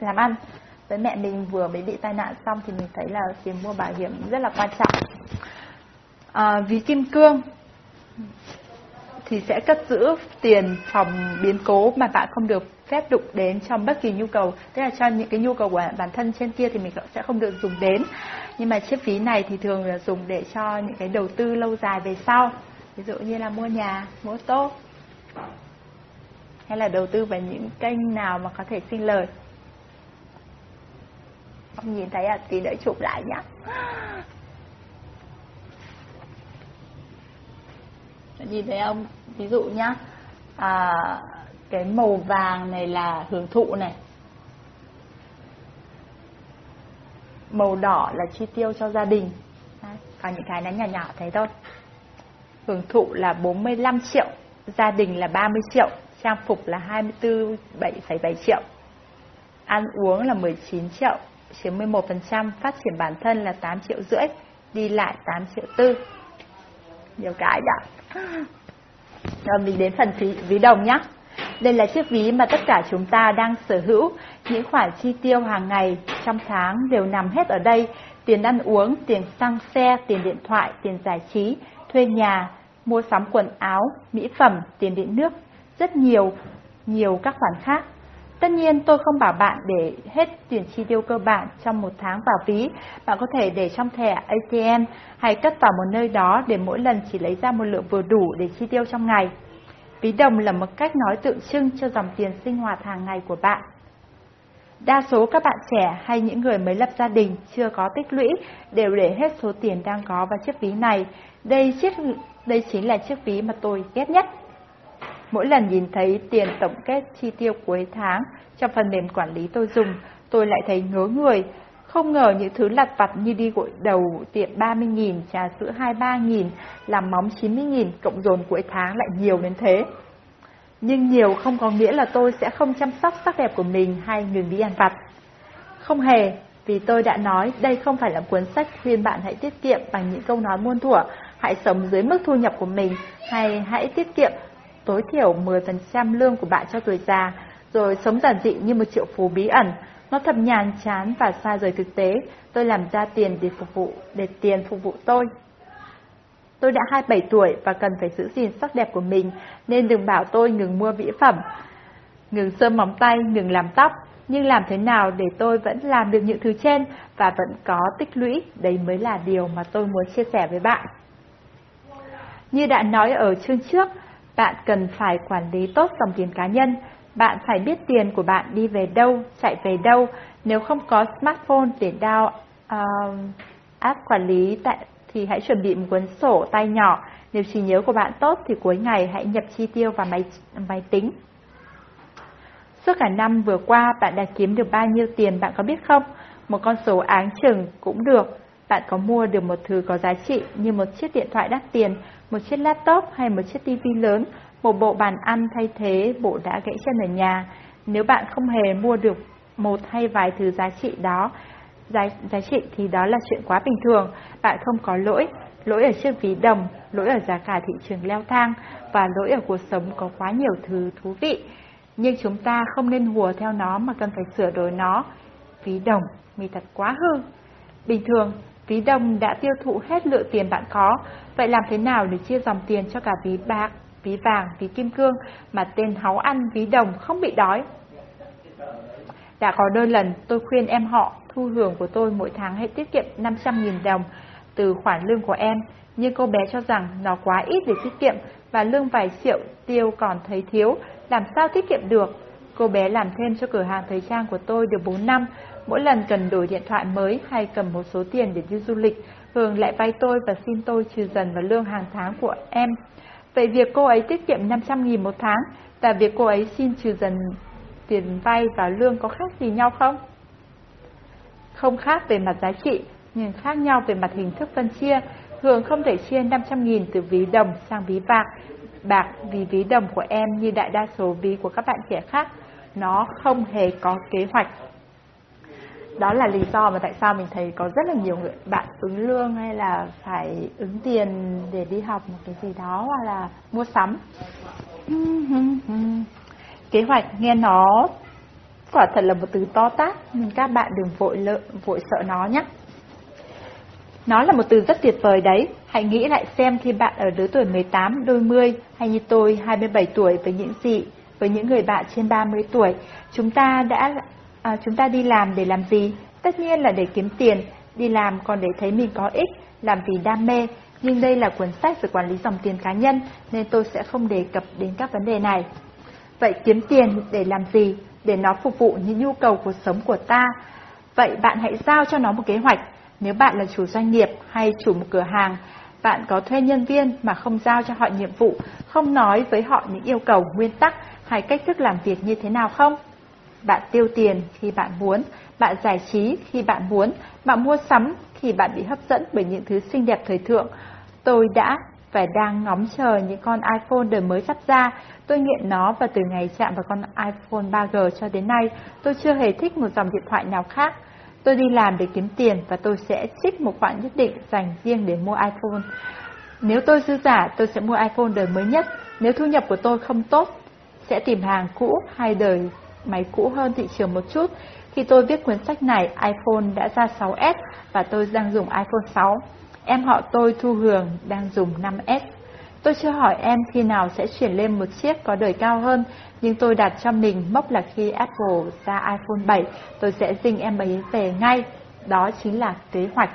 làm ăn. Với mẹ mình vừa mới bị tai nạn xong thì mình thấy là tiền mua bảo hiểm rất là quan trọng. À, ví kim cương thì sẽ cất giữ tiền phòng biến cố mà bạn không được phép đụng đến trong bất kỳ nhu cầu. Tức là cho những cái nhu cầu của bản thân trên kia thì mình sẽ không được dùng đến. Nhưng mà chiếc phí này thì thường là dùng để cho những cái đầu tư lâu dài về sau. Ví dụ như là mua nhà, mua ô tô. Hay là đầu tư vào những kênh nào mà có thể sinh lời. Không nhìn thấy à tí nữa chụp lại nhé nhìn thấy không ví dụ nhá à, cái màu vàng này là hưởng thụ này. Màu đỏ là chi tiêu cho gia đình. Còn những cái nó nhỏ nhỏ thế thôi. Hưởng thụ là 45 triệu gia đình là 30 triệu trang phục là 24,7 triệu. Ăn uống là 19 triệu chiếm 11% phát triển bản thân là 8 triệu rưỡi đi lại 8 triệu tư. Nhiều cái nhỉ rồi mình đến phần phí, ví đồng nhé. Đây là chiếc ví mà tất cả chúng ta đang sở hữu. Những khoản chi tiêu hàng ngày trong tháng đều nằm hết ở đây. Tiền ăn uống, tiền xăng xe, tiền điện thoại, tiền giải trí, thuê nhà, mua sắm quần áo, mỹ phẩm, tiền điện nước, rất nhiều, nhiều các khoản khác. Tất nhiên tôi không bảo bạn để hết tiền chi tiêu cơ bản trong một tháng vào ví, bạn có thể để trong thẻ ATM hay cất vào một nơi đó để mỗi lần chỉ lấy ra một lượng vừa đủ để chi tiêu trong ngày. Ví đồng là một cách nói tượng trưng cho dòng tiền sinh hoạt hàng ngày của bạn. Đa số các bạn trẻ hay những người mới lập gia đình chưa có tích lũy đều để hết số tiền đang có vào chiếc ví này. Đây chiếc đây chính là chiếc ví mà tôi ghét nhất. Mỗi lần nhìn thấy tiền tổng kết chi tiêu cuối tháng trong phần mềm quản lý tôi dùng, tôi lại thấy ngớ người. Không ngờ những thứ lặt vặt như đi gội đầu tiệm 30.000, trà sữa 23.000, làm móng 90.000, cộng dồn cuối tháng lại nhiều đến thế. Nhưng nhiều không có nghĩa là tôi sẽ không chăm sóc sắc đẹp của mình hay ngừng đi ăn vặt. Không hề, vì tôi đã nói đây không phải là cuốn sách khuyên bạn hãy tiết kiệm bằng những câu nói muôn thuở, hãy sống dưới mức thu nhập của mình, hay hãy tiết kiệm tối thiểu 10% lương của bạn cho tuổi già, rồi sống giản dị như một triệu phú bí ẩn. Nó thật nhàn chán và xa rời thực tế, tôi làm ra tiền để phục vụ, để tiền phục vụ tôi. Tôi đã 27 tuổi và cần phải giữ gìn sắc đẹp của mình, nên đừng bảo tôi ngừng mua mỹ phẩm, ngừng sơn móng tay, ngừng làm tóc. Nhưng làm thế nào để tôi vẫn làm được những thứ trên và vẫn có tích lũy, đấy mới là điều mà tôi muốn chia sẻ với bạn. Như đã nói ở chương trước, bạn cần phải quản lý tốt dòng tiền cá nhân. Bạn phải biết tiền của bạn đi về đâu, chạy về đâu. Nếu không có smartphone để download uh, um, app quản lý tại, thì hãy chuẩn bị một cuốn sổ tay nhỏ. Nếu trí nhớ của bạn tốt thì cuối ngày hãy nhập chi tiêu vào máy, máy tính. Suốt cả năm vừa qua bạn đã kiếm được bao nhiêu tiền bạn có biết không? Một con số áng chừng cũng được. Bạn có mua được một thứ có giá trị như một chiếc điện thoại đắt tiền, một chiếc laptop hay một chiếc tivi lớn, một bộ bàn ăn thay thế bộ đã gãy chân ở nhà. Nếu bạn không hề mua được một hay vài thứ giá trị đó, giá, giá trị thì đó là chuyện quá bình thường. Bạn không có lỗi, lỗi ở chiếc ví đồng, lỗi ở giá cả thị trường leo thang và lỗi ở cuộc sống có quá nhiều thứ thú vị. Nhưng chúng ta không nên hùa theo nó mà cần phải sửa đổi nó. Ví đồng, mi thật quá hư. Bình thường, ví đồng đã tiêu thụ hết lượng tiền bạn có, vậy làm thế nào để chia dòng tiền cho cả ví bạc, ví vàng, ví kim cương mà tên háu ăn ví đồng không bị đói? Đã có đôi lần tôi khuyên em họ thu hưởng của tôi mỗi tháng hãy tiết kiệm 500.000 đồng từ khoản lương của em, nhưng cô bé cho rằng nó quá ít để tiết kiệm và lương vài triệu tiêu còn thấy thiếu, làm sao tiết kiệm được. Cô bé làm thêm cho cửa hàng thời trang của tôi được 4 năm, Mỗi lần cần đổi điện thoại mới hay cầm một số tiền để đi du lịch, Hường lại vay tôi và xin tôi trừ dần vào lương hàng tháng của em. Vậy việc cô ấy tiết kiệm 500.000 một tháng và việc cô ấy xin trừ dần tiền vay vào lương có khác gì nhau không? Không khác về mặt giá trị, nhưng khác nhau về mặt hình thức phân chia. Hường không thể chia 500.000 từ ví đồng sang ví bạc, bạc vì ví đồng của em như đại đa số ví của các bạn trẻ khác. Nó không hề có kế hoạch đó là lý do mà tại sao mình thấy có rất là nhiều người bạn ứng lương hay là phải ứng tiền để đi học một cái gì đó hoặc là mua sắm kế hoạch nghe nó quả thật là một từ to tát nhưng các bạn đừng vội lợ, vội sợ nó nhé nó là một từ rất tuyệt vời đấy. Hãy nghĩ lại xem khi bạn ở lứa tuổi 18, đôi mươi hay như tôi 27 tuổi với những gì, với những người bạn trên 30 tuổi, chúng ta đã À, chúng ta đi làm để làm gì? Tất nhiên là để kiếm tiền, đi làm còn để thấy mình có ích, làm vì đam mê. Nhưng đây là cuốn sách về quản lý dòng tiền cá nhân, nên tôi sẽ không đề cập đến các vấn đề này. Vậy kiếm tiền để làm gì? Để nó phục vụ những nhu cầu cuộc sống của ta. Vậy bạn hãy giao cho nó một kế hoạch. Nếu bạn là chủ doanh nghiệp hay chủ một cửa hàng, bạn có thuê nhân viên mà không giao cho họ nhiệm vụ, không nói với họ những yêu cầu, nguyên tắc hay cách thức làm việc như thế nào không? Bạn tiêu tiền khi bạn muốn, bạn giải trí khi bạn muốn, bạn mua sắm khi bạn bị hấp dẫn bởi những thứ xinh đẹp thời thượng. Tôi đã và đang ngóng chờ những con iPhone đời mới sắp ra. Tôi nghiện nó và từ ngày chạm vào con iPhone 3G cho đến nay, tôi chưa hề thích một dòng điện thoại nào khác. Tôi đi làm để kiếm tiền và tôi sẽ trích một khoản nhất định dành riêng để mua iPhone. Nếu tôi dư giả, tôi sẽ mua iPhone đời mới nhất. Nếu thu nhập của tôi không tốt, sẽ tìm hàng cũ hay đời máy cũ hơn thị trường một chút. Khi tôi viết cuốn sách này, iPhone đã ra 6S và tôi đang dùng iPhone 6. Em họ tôi Thu Hường đang dùng 5S. Tôi chưa hỏi em khi nào sẽ chuyển lên một chiếc có đời cao hơn, nhưng tôi đặt cho mình mốc là khi Apple ra iPhone 7, tôi sẽ dinh em ấy về ngay. Đó chính là kế hoạch.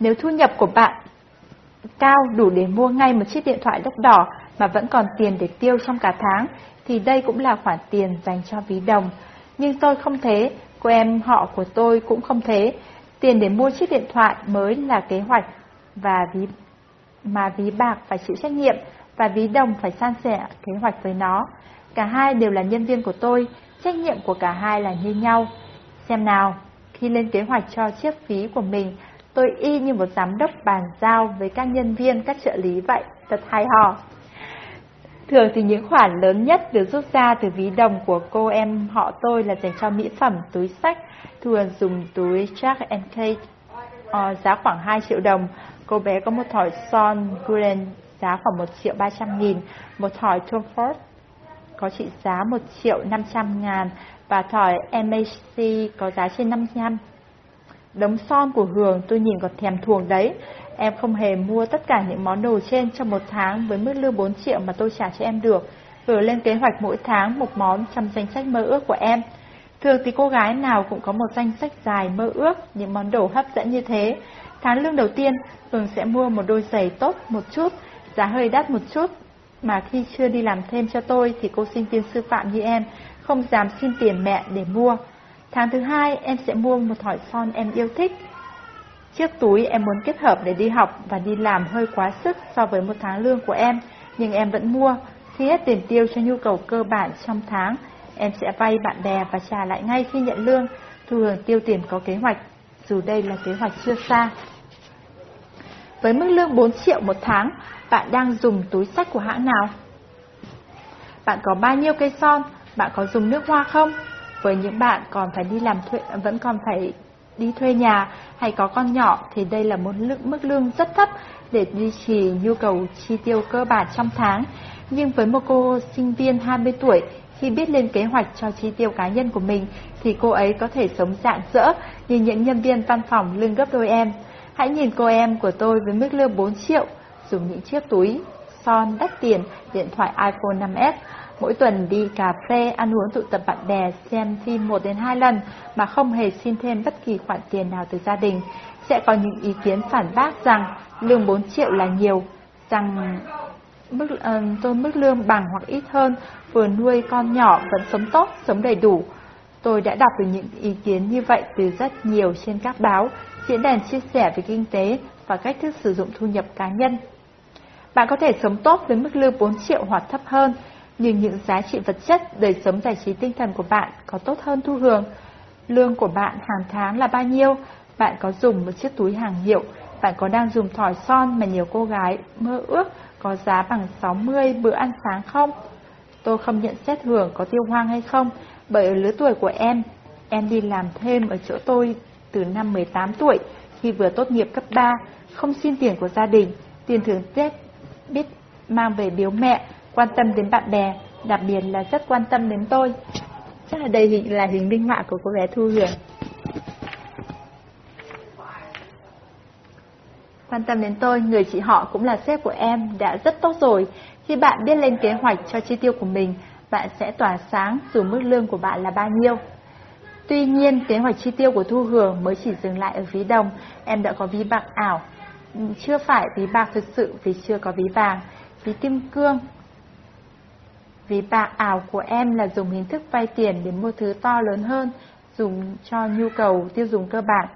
Nếu thu nhập của bạn cao đủ để mua ngay một chiếc điện thoại đắt đỏ mà vẫn còn tiền để tiêu trong cả tháng, thì đây cũng là khoản tiền dành cho ví đồng. Nhưng tôi không thế, cô em họ của tôi cũng không thế. Tiền để mua chiếc điện thoại mới là kế hoạch và ví mà ví bạc phải chịu trách nhiệm và ví đồng phải san sẻ kế hoạch với nó. Cả hai đều là nhân viên của tôi, trách nhiệm của cả hai là như nhau. Xem nào, khi lên kế hoạch cho chiếc phí của mình, tôi y như một giám đốc bàn giao với các nhân viên, các trợ lý vậy, thật hay ho. Thường thì những khoản lớn nhất được rút ra từ ví đồng của cô em họ tôi là dành cho mỹ phẩm, túi sách, thường dùng túi Jack and Kate, uh, giá khoảng 2 triệu đồng. Cô bé có một thỏi son Gulen giá khoảng 1 triệu 300 nghìn, một thỏi Tom Ford có trị giá 1 triệu 500 ngàn và thỏi MAC có giá trên 500. Đống son của Hường tôi nhìn còn thèm thuồng đấy. Em không hề mua tất cả những món đồ trên trong một tháng với mức lương 4 triệu mà tôi trả cho em được. Vừa lên kế hoạch mỗi tháng một món trong danh sách mơ ước của em. Thường thì cô gái nào cũng có một danh sách dài mơ ước những món đồ hấp dẫn như thế. Tháng lương đầu tiên, Hường sẽ mua một đôi giày tốt một chút, giá hơi đắt một chút. Mà khi chưa đi làm thêm cho tôi thì cô sinh viên sư phạm như em không dám xin tiền mẹ để mua. Tháng thứ hai em sẽ mua một thỏi son em yêu thích. Chiếc túi em muốn kết hợp để đi học và đi làm hơi quá sức so với một tháng lương của em, nhưng em vẫn mua. Khi hết tiền tiêu cho nhu cầu cơ bản trong tháng, em sẽ vay bạn bè và trả lại ngay khi nhận lương, thu hưởng tiêu tiền có kế hoạch, dù đây là kế hoạch chưa xa. Với mức lương 4 triệu một tháng, bạn đang dùng túi sách của hãng nào? Bạn có bao nhiêu cây son? Bạn có dùng nước hoa không? Với những bạn còn phải đi làm thuê, vẫn còn phải đi thuê nhà hay có con nhỏ thì đây là một lượng mức lương rất thấp để duy trì nhu cầu chi tiêu cơ bản trong tháng. Nhưng với một cô sinh viên 20 tuổi, khi biết lên kế hoạch cho chi tiêu cá nhân của mình thì cô ấy có thể sống dạng dỡ như những nhân viên văn phòng lương gấp đôi em. Hãy nhìn cô em của tôi với mức lương 4 triệu, dùng những chiếc túi, son đắt tiền, điện thoại iPhone 5S, mỗi tuần đi cà phê, ăn uống tụ tập bạn bè, xem phim một đến hai lần mà không hề xin thêm bất kỳ khoản tiền nào từ gia đình. Sẽ có những ý kiến phản bác rằng lương 4 triệu là nhiều, rằng mức uh, tôi mức lương bằng hoặc ít hơn, vừa nuôi con nhỏ vẫn sống tốt, sống đầy đủ. Tôi đã đọc được những ý kiến như vậy từ rất nhiều trên các báo, diễn đàn chia sẻ về kinh tế và cách thức sử dụng thu nhập cá nhân. Bạn có thể sống tốt với mức lương 4 triệu hoặc thấp hơn, nhưng những giá trị vật chất, đời sống giải trí tinh thần của bạn có tốt hơn thu hưởng. Lương của bạn hàng tháng là bao nhiêu? Bạn có dùng một chiếc túi hàng hiệu? Bạn có đang dùng thỏi son mà nhiều cô gái mơ ước có giá bằng 60 bữa ăn sáng không? Tôi không nhận xét hưởng có tiêu hoang hay không, bởi ở lứa tuổi của em, em đi làm thêm ở chỗ tôi từ năm 18 tuổi, khi vừa tốt nghiệp cấp 3, không xin tiền của gia đình, tiền thưởng Tết biết mang về biếu mẹ, quan tâm đến bạn bè, đặc biệt là rất quan tâm đến tôi. Chắc là đây là hình minh họa của cô bé Thu Huyền. Quan tâm đến tôi, người chị họ cũng là sếp của em đã rất tốt rồi. Khi bạn biết lên kế hoạch cho chi tiêu của mình, bạn sẽ tỏa sáng dù mức lương của bạn là bao nhiêu. Tuy nhiên, kế hoạch chi tiêu của Thu Hường mới chỉ dừng lại ở ví đồng, em đã có ví bạc ảo. Chưa phải ví bạc thực sự vì chưa có ví vàng, ví kim cương. Ví bạc ảo của em là dùng hình thức vay tiền để mua thứ to lớn hơn, dùng cho nhu cầu tiêu dùng cơ bản.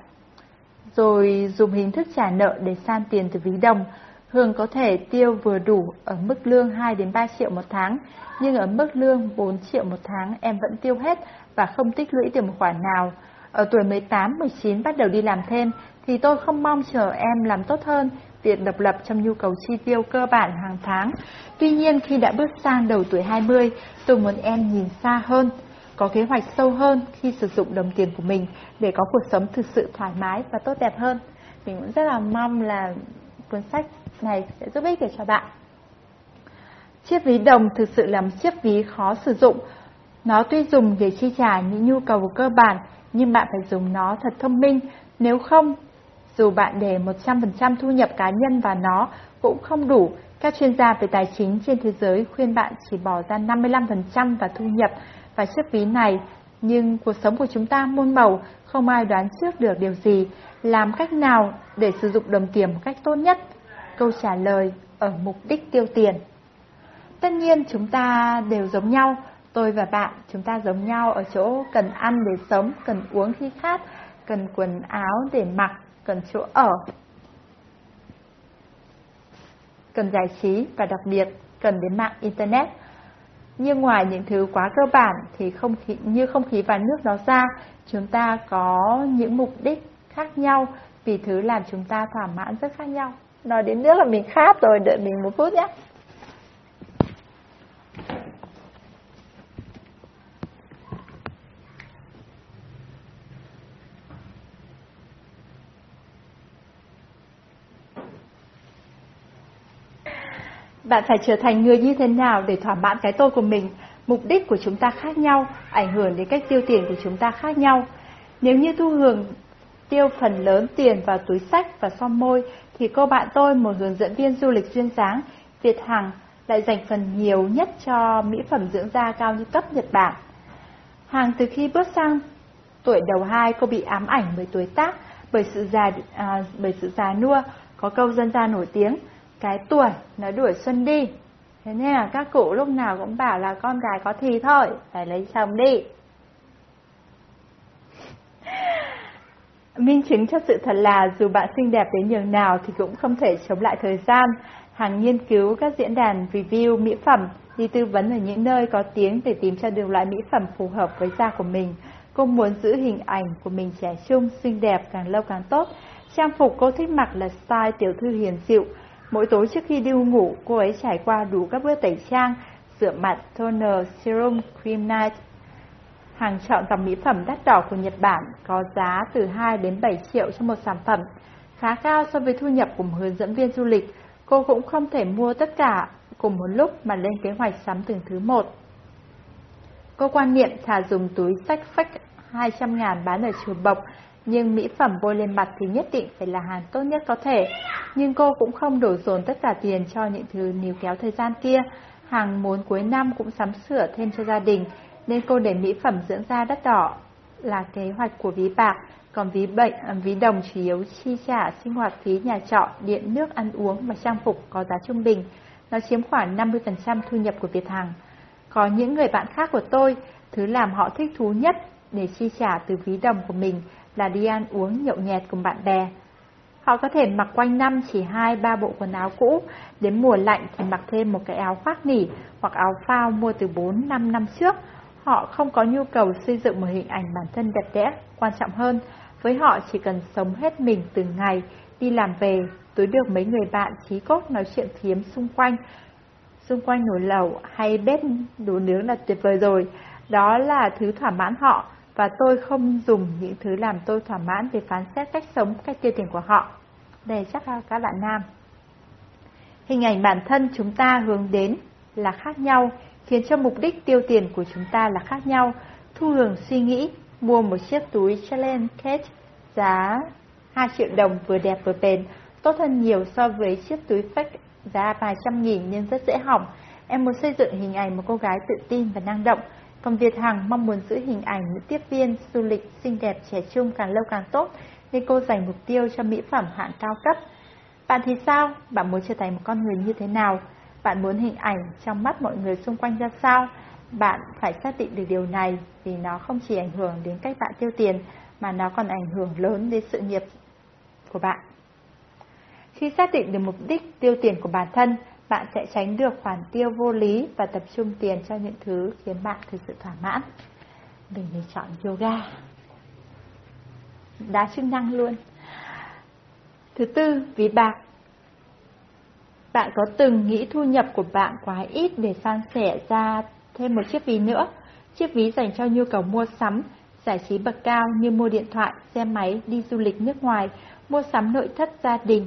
Rồi dùng hình thức trả nợ để san tiền từ ví đồng. Hương có thể tiêu vừa đủ ở mức lương 2 đến 3 triệu một tháng, nhưng ở mức lương 4 triệu một tháng em vẫn tiêu hết và không tích lũy được một khoản nào. Ở tuổi 18, 19 bắt đầu đi làm thêm thì tôi không mong chờ em làm tốt hơn việc độc lập trong nhu cầu chi tiêu cơ bản hàng tháng. Tuy nhiên khi đã bước sang đầu tuổi 20, tôi muốn em nhìn xa hơn, có kế hoạch sâu hơn khi sử dụng đồng tiền của mình để có cuộc sống thực sự thoải mái và tốt đẹp hơn. Mình cũng rất là mong là cuốn sách này sẽ giúp ích được cho bạn. Chiếc ví đồng thực sự là một chiếc ví khó sử dụng. Nó tuy dùng để chi trả những nhu cầu cơ bản, nhưng bạn phải dùng nó thật thông minh, nếu không, dù bạn để 100% thu nhập cá nhân vào nó cũng không đủ. Các chuyên gia về tài chính trên thế giới khuyên bạn chỉ bỏ ra 55% vào thu nhập và chiếc ví này, nhưng cuộc sống của chúng ta muôn màu, không ai đoán trước được điều gì, làm cách nào để sử dụng đồng tiền một cách tốt nhất. Câu trả lời ở mục đích tiêu tiền. Tất nhiên chúng ta đều giống nhau, tôi và bạn chúng ta giống nhau ở chỗ cần ăn để sống, cần uống khi khát, cần quần áo để mặc, cần chỗ ở, cần giải trí và đặc biệt cần đến mạng Internet. Nhưng ngoài những thứ quá cơ bản thì không khí, như không khí và nước đó ra, chúng ta có những mục đích khác nhau vì thứ làm chúng ta thỏa mãn rất khác nhau. Nói đến nước là mình khát rồi, đợi mình một phút nhé. Bạn phải trở thành người như thế nào để thỏa mãn cái tôi của mình? Mục đích của chúng ta khác nhau, ảnh hưởng đến cách tiêu tiền của chúng ta khác nhau. Nếu như thu hường tiêu phần lớn tiền vào túi sách và son môi, thì cô bạn tôi, một hướng dẫn viên du lịch duyên dáng, Việt Hằng, lại dành phần nhiều nhất cho mỹ phẩm dưỡng da cao như cấp Nhật Bản. Hàng từ khi bước sang tuổi đầu hai, cô bị ám ảnh bởi tuổi tác, bởi sự già, à, bởi sự già nua, có câu dân gian nổi tiếng, cái tuổi nó đuổi xuân đi. Thế nên là các cụ lúc nào cũng bảo là con gái có thì thôi, phải lấy chồng đi. Minh chứng cho sự thật là dù bạn xinh đẹp đến nhường nào thì cũng không thể chống lại thời gian. Hàng nghiên cứu các diễn đàn review mỹ phẩm, đi tư vấn ở những nơi có tiếng để tìm cho được loại mỹ phẩm phù hợp với da của mình. Cô muốn giữ hình ảnh của mình trẻ trung, xinh đẹp càng lâu càng tốt. Trang phục cô thích mặc là style tiểu thư hiền dịu, Mỗi tối trước khi đi ngủ, cô ấy trải qua đủ các bước tẩy trang, rửa mặt, toner, serum, cream night. Hàng chọn dòng mỹ phẩm đắt đỏ của Nhật Bản có giá từ 2 đến 7 triệu cho một sản phẩm, khá cao so với thu nhập của một hướng dẫn viên du lịch. Cô cũng không thể mua tất cả cùng một lúc mà lên kế hoạch sắm từng thứ một. Cô quan niệm thà dùng túi sách phách 200 ngàn bán ở chùa Bộc nhưng mỹ phẩm bôi lên mặt thì nhất định phải là hàng tốt nhất có thể. Nhưng cô cũng không đổ dồn tất cả tiền cho những thứ níu kéo thời gian kia. Hàng muốn cuối năm cũng sắm sửa thêm cho gia đình, nên cô để mỹ phẩm dưỡng da đắt đỏ là kế hoạch của ví bạc, còn ví bệnh, à, ví đồng chủ yếu chi trả sinh hoạt phí nhà trọ, điện nước, ăn uống và trang phục có giá trung bình. Nó chiếm khoảng 50% thu nhập của Việt Hằng. Có những người bạn khác của tôi, thứ làm họ thích thú nhất để chi trả từ ví đồng của mình là đi ăn uống nhậu nhẹt cùng bạn bè. Họ có thể mặc quanh năm chỉ hai ba bộ quần áo cũ, đến mùa lạnh thì mặc thêm một cái áo khoác nỉ hoặc áo phao mua từ 4-5 năm trước. Họ không có nhu cầu xây dựng một hình ảnh bản thân đẹp đẽ, quan trọng hơn, với họ chỉ cần sống hết mình từng ngày, đi làm về, tối được mấy người bạn trí cốt nói chuyện phiếm xung quanh, xung quanh nồi lẩu hay bếp đồ nướng là tuyệt vời rồi. Đó là thứ thỏa mãn họ, và tôi không dùng những thứ làm tôi thỏa mãn để phán xét cách sống, cách tiêu tiền của họ. Đây chắc là các bạn nam. Hình ảnh bản thân chúng ta hướng đến là khác nhau, khiến cho mục đích tiêu tiền của chúng ta là khác nhau. Thu hưởng suy nghĩ, mua một chiếc túi Challenge Kate giá 2 triệu đồng vừa đẹp vừa bền, tốt hơn nhiều so với chiếc túi fake giá vài trăm nghìn nhưng rất dễ hỏng. Em muốn xây dựng hình ảnh một cô gái tự tin và năng động, còn Việt Hằng mong muốn giữ hình ảnh nữ tiếp viên du lịch xinh đẹp trẻ trung càng lâu càng tốt, nên cô dành mục tiêu cho mỹ phẩm hạng cao cấp. Bạn thì sao? Bạn muốn trở thành một con người như thế nào? Bạn muốn hình ảnh trong mắt mọi người xung quanh ra sao? Bạn phải xác định được điều này vì nó không chỉ ảnh hưởng đến cách bạn tiêu tiền mà nó còn ảnh hưởng lớn đến sự nghiệp của bạn. Khi xác định được mục đích tiêu tiền của bản thân, bạn sẽ tránh được khoản tiêu vô lý và tập trung tiền cho những thứ khiến bạn thực sự thỏa mãn. Mình thì chọn yoga. Đá chức năng luôn. Thứ tư, ví bạc. Bạn có từng nghĩ thu nhập của bạn quá ít để san sẻ ra thêm một chiếc ví nữa? Chiếc ví dành cho nhu cầu mua sắm, giải trí bậc cao như mua điện thoại, xe máy, đi du lịch nước ngoài, mua sắm nội thất gia đình,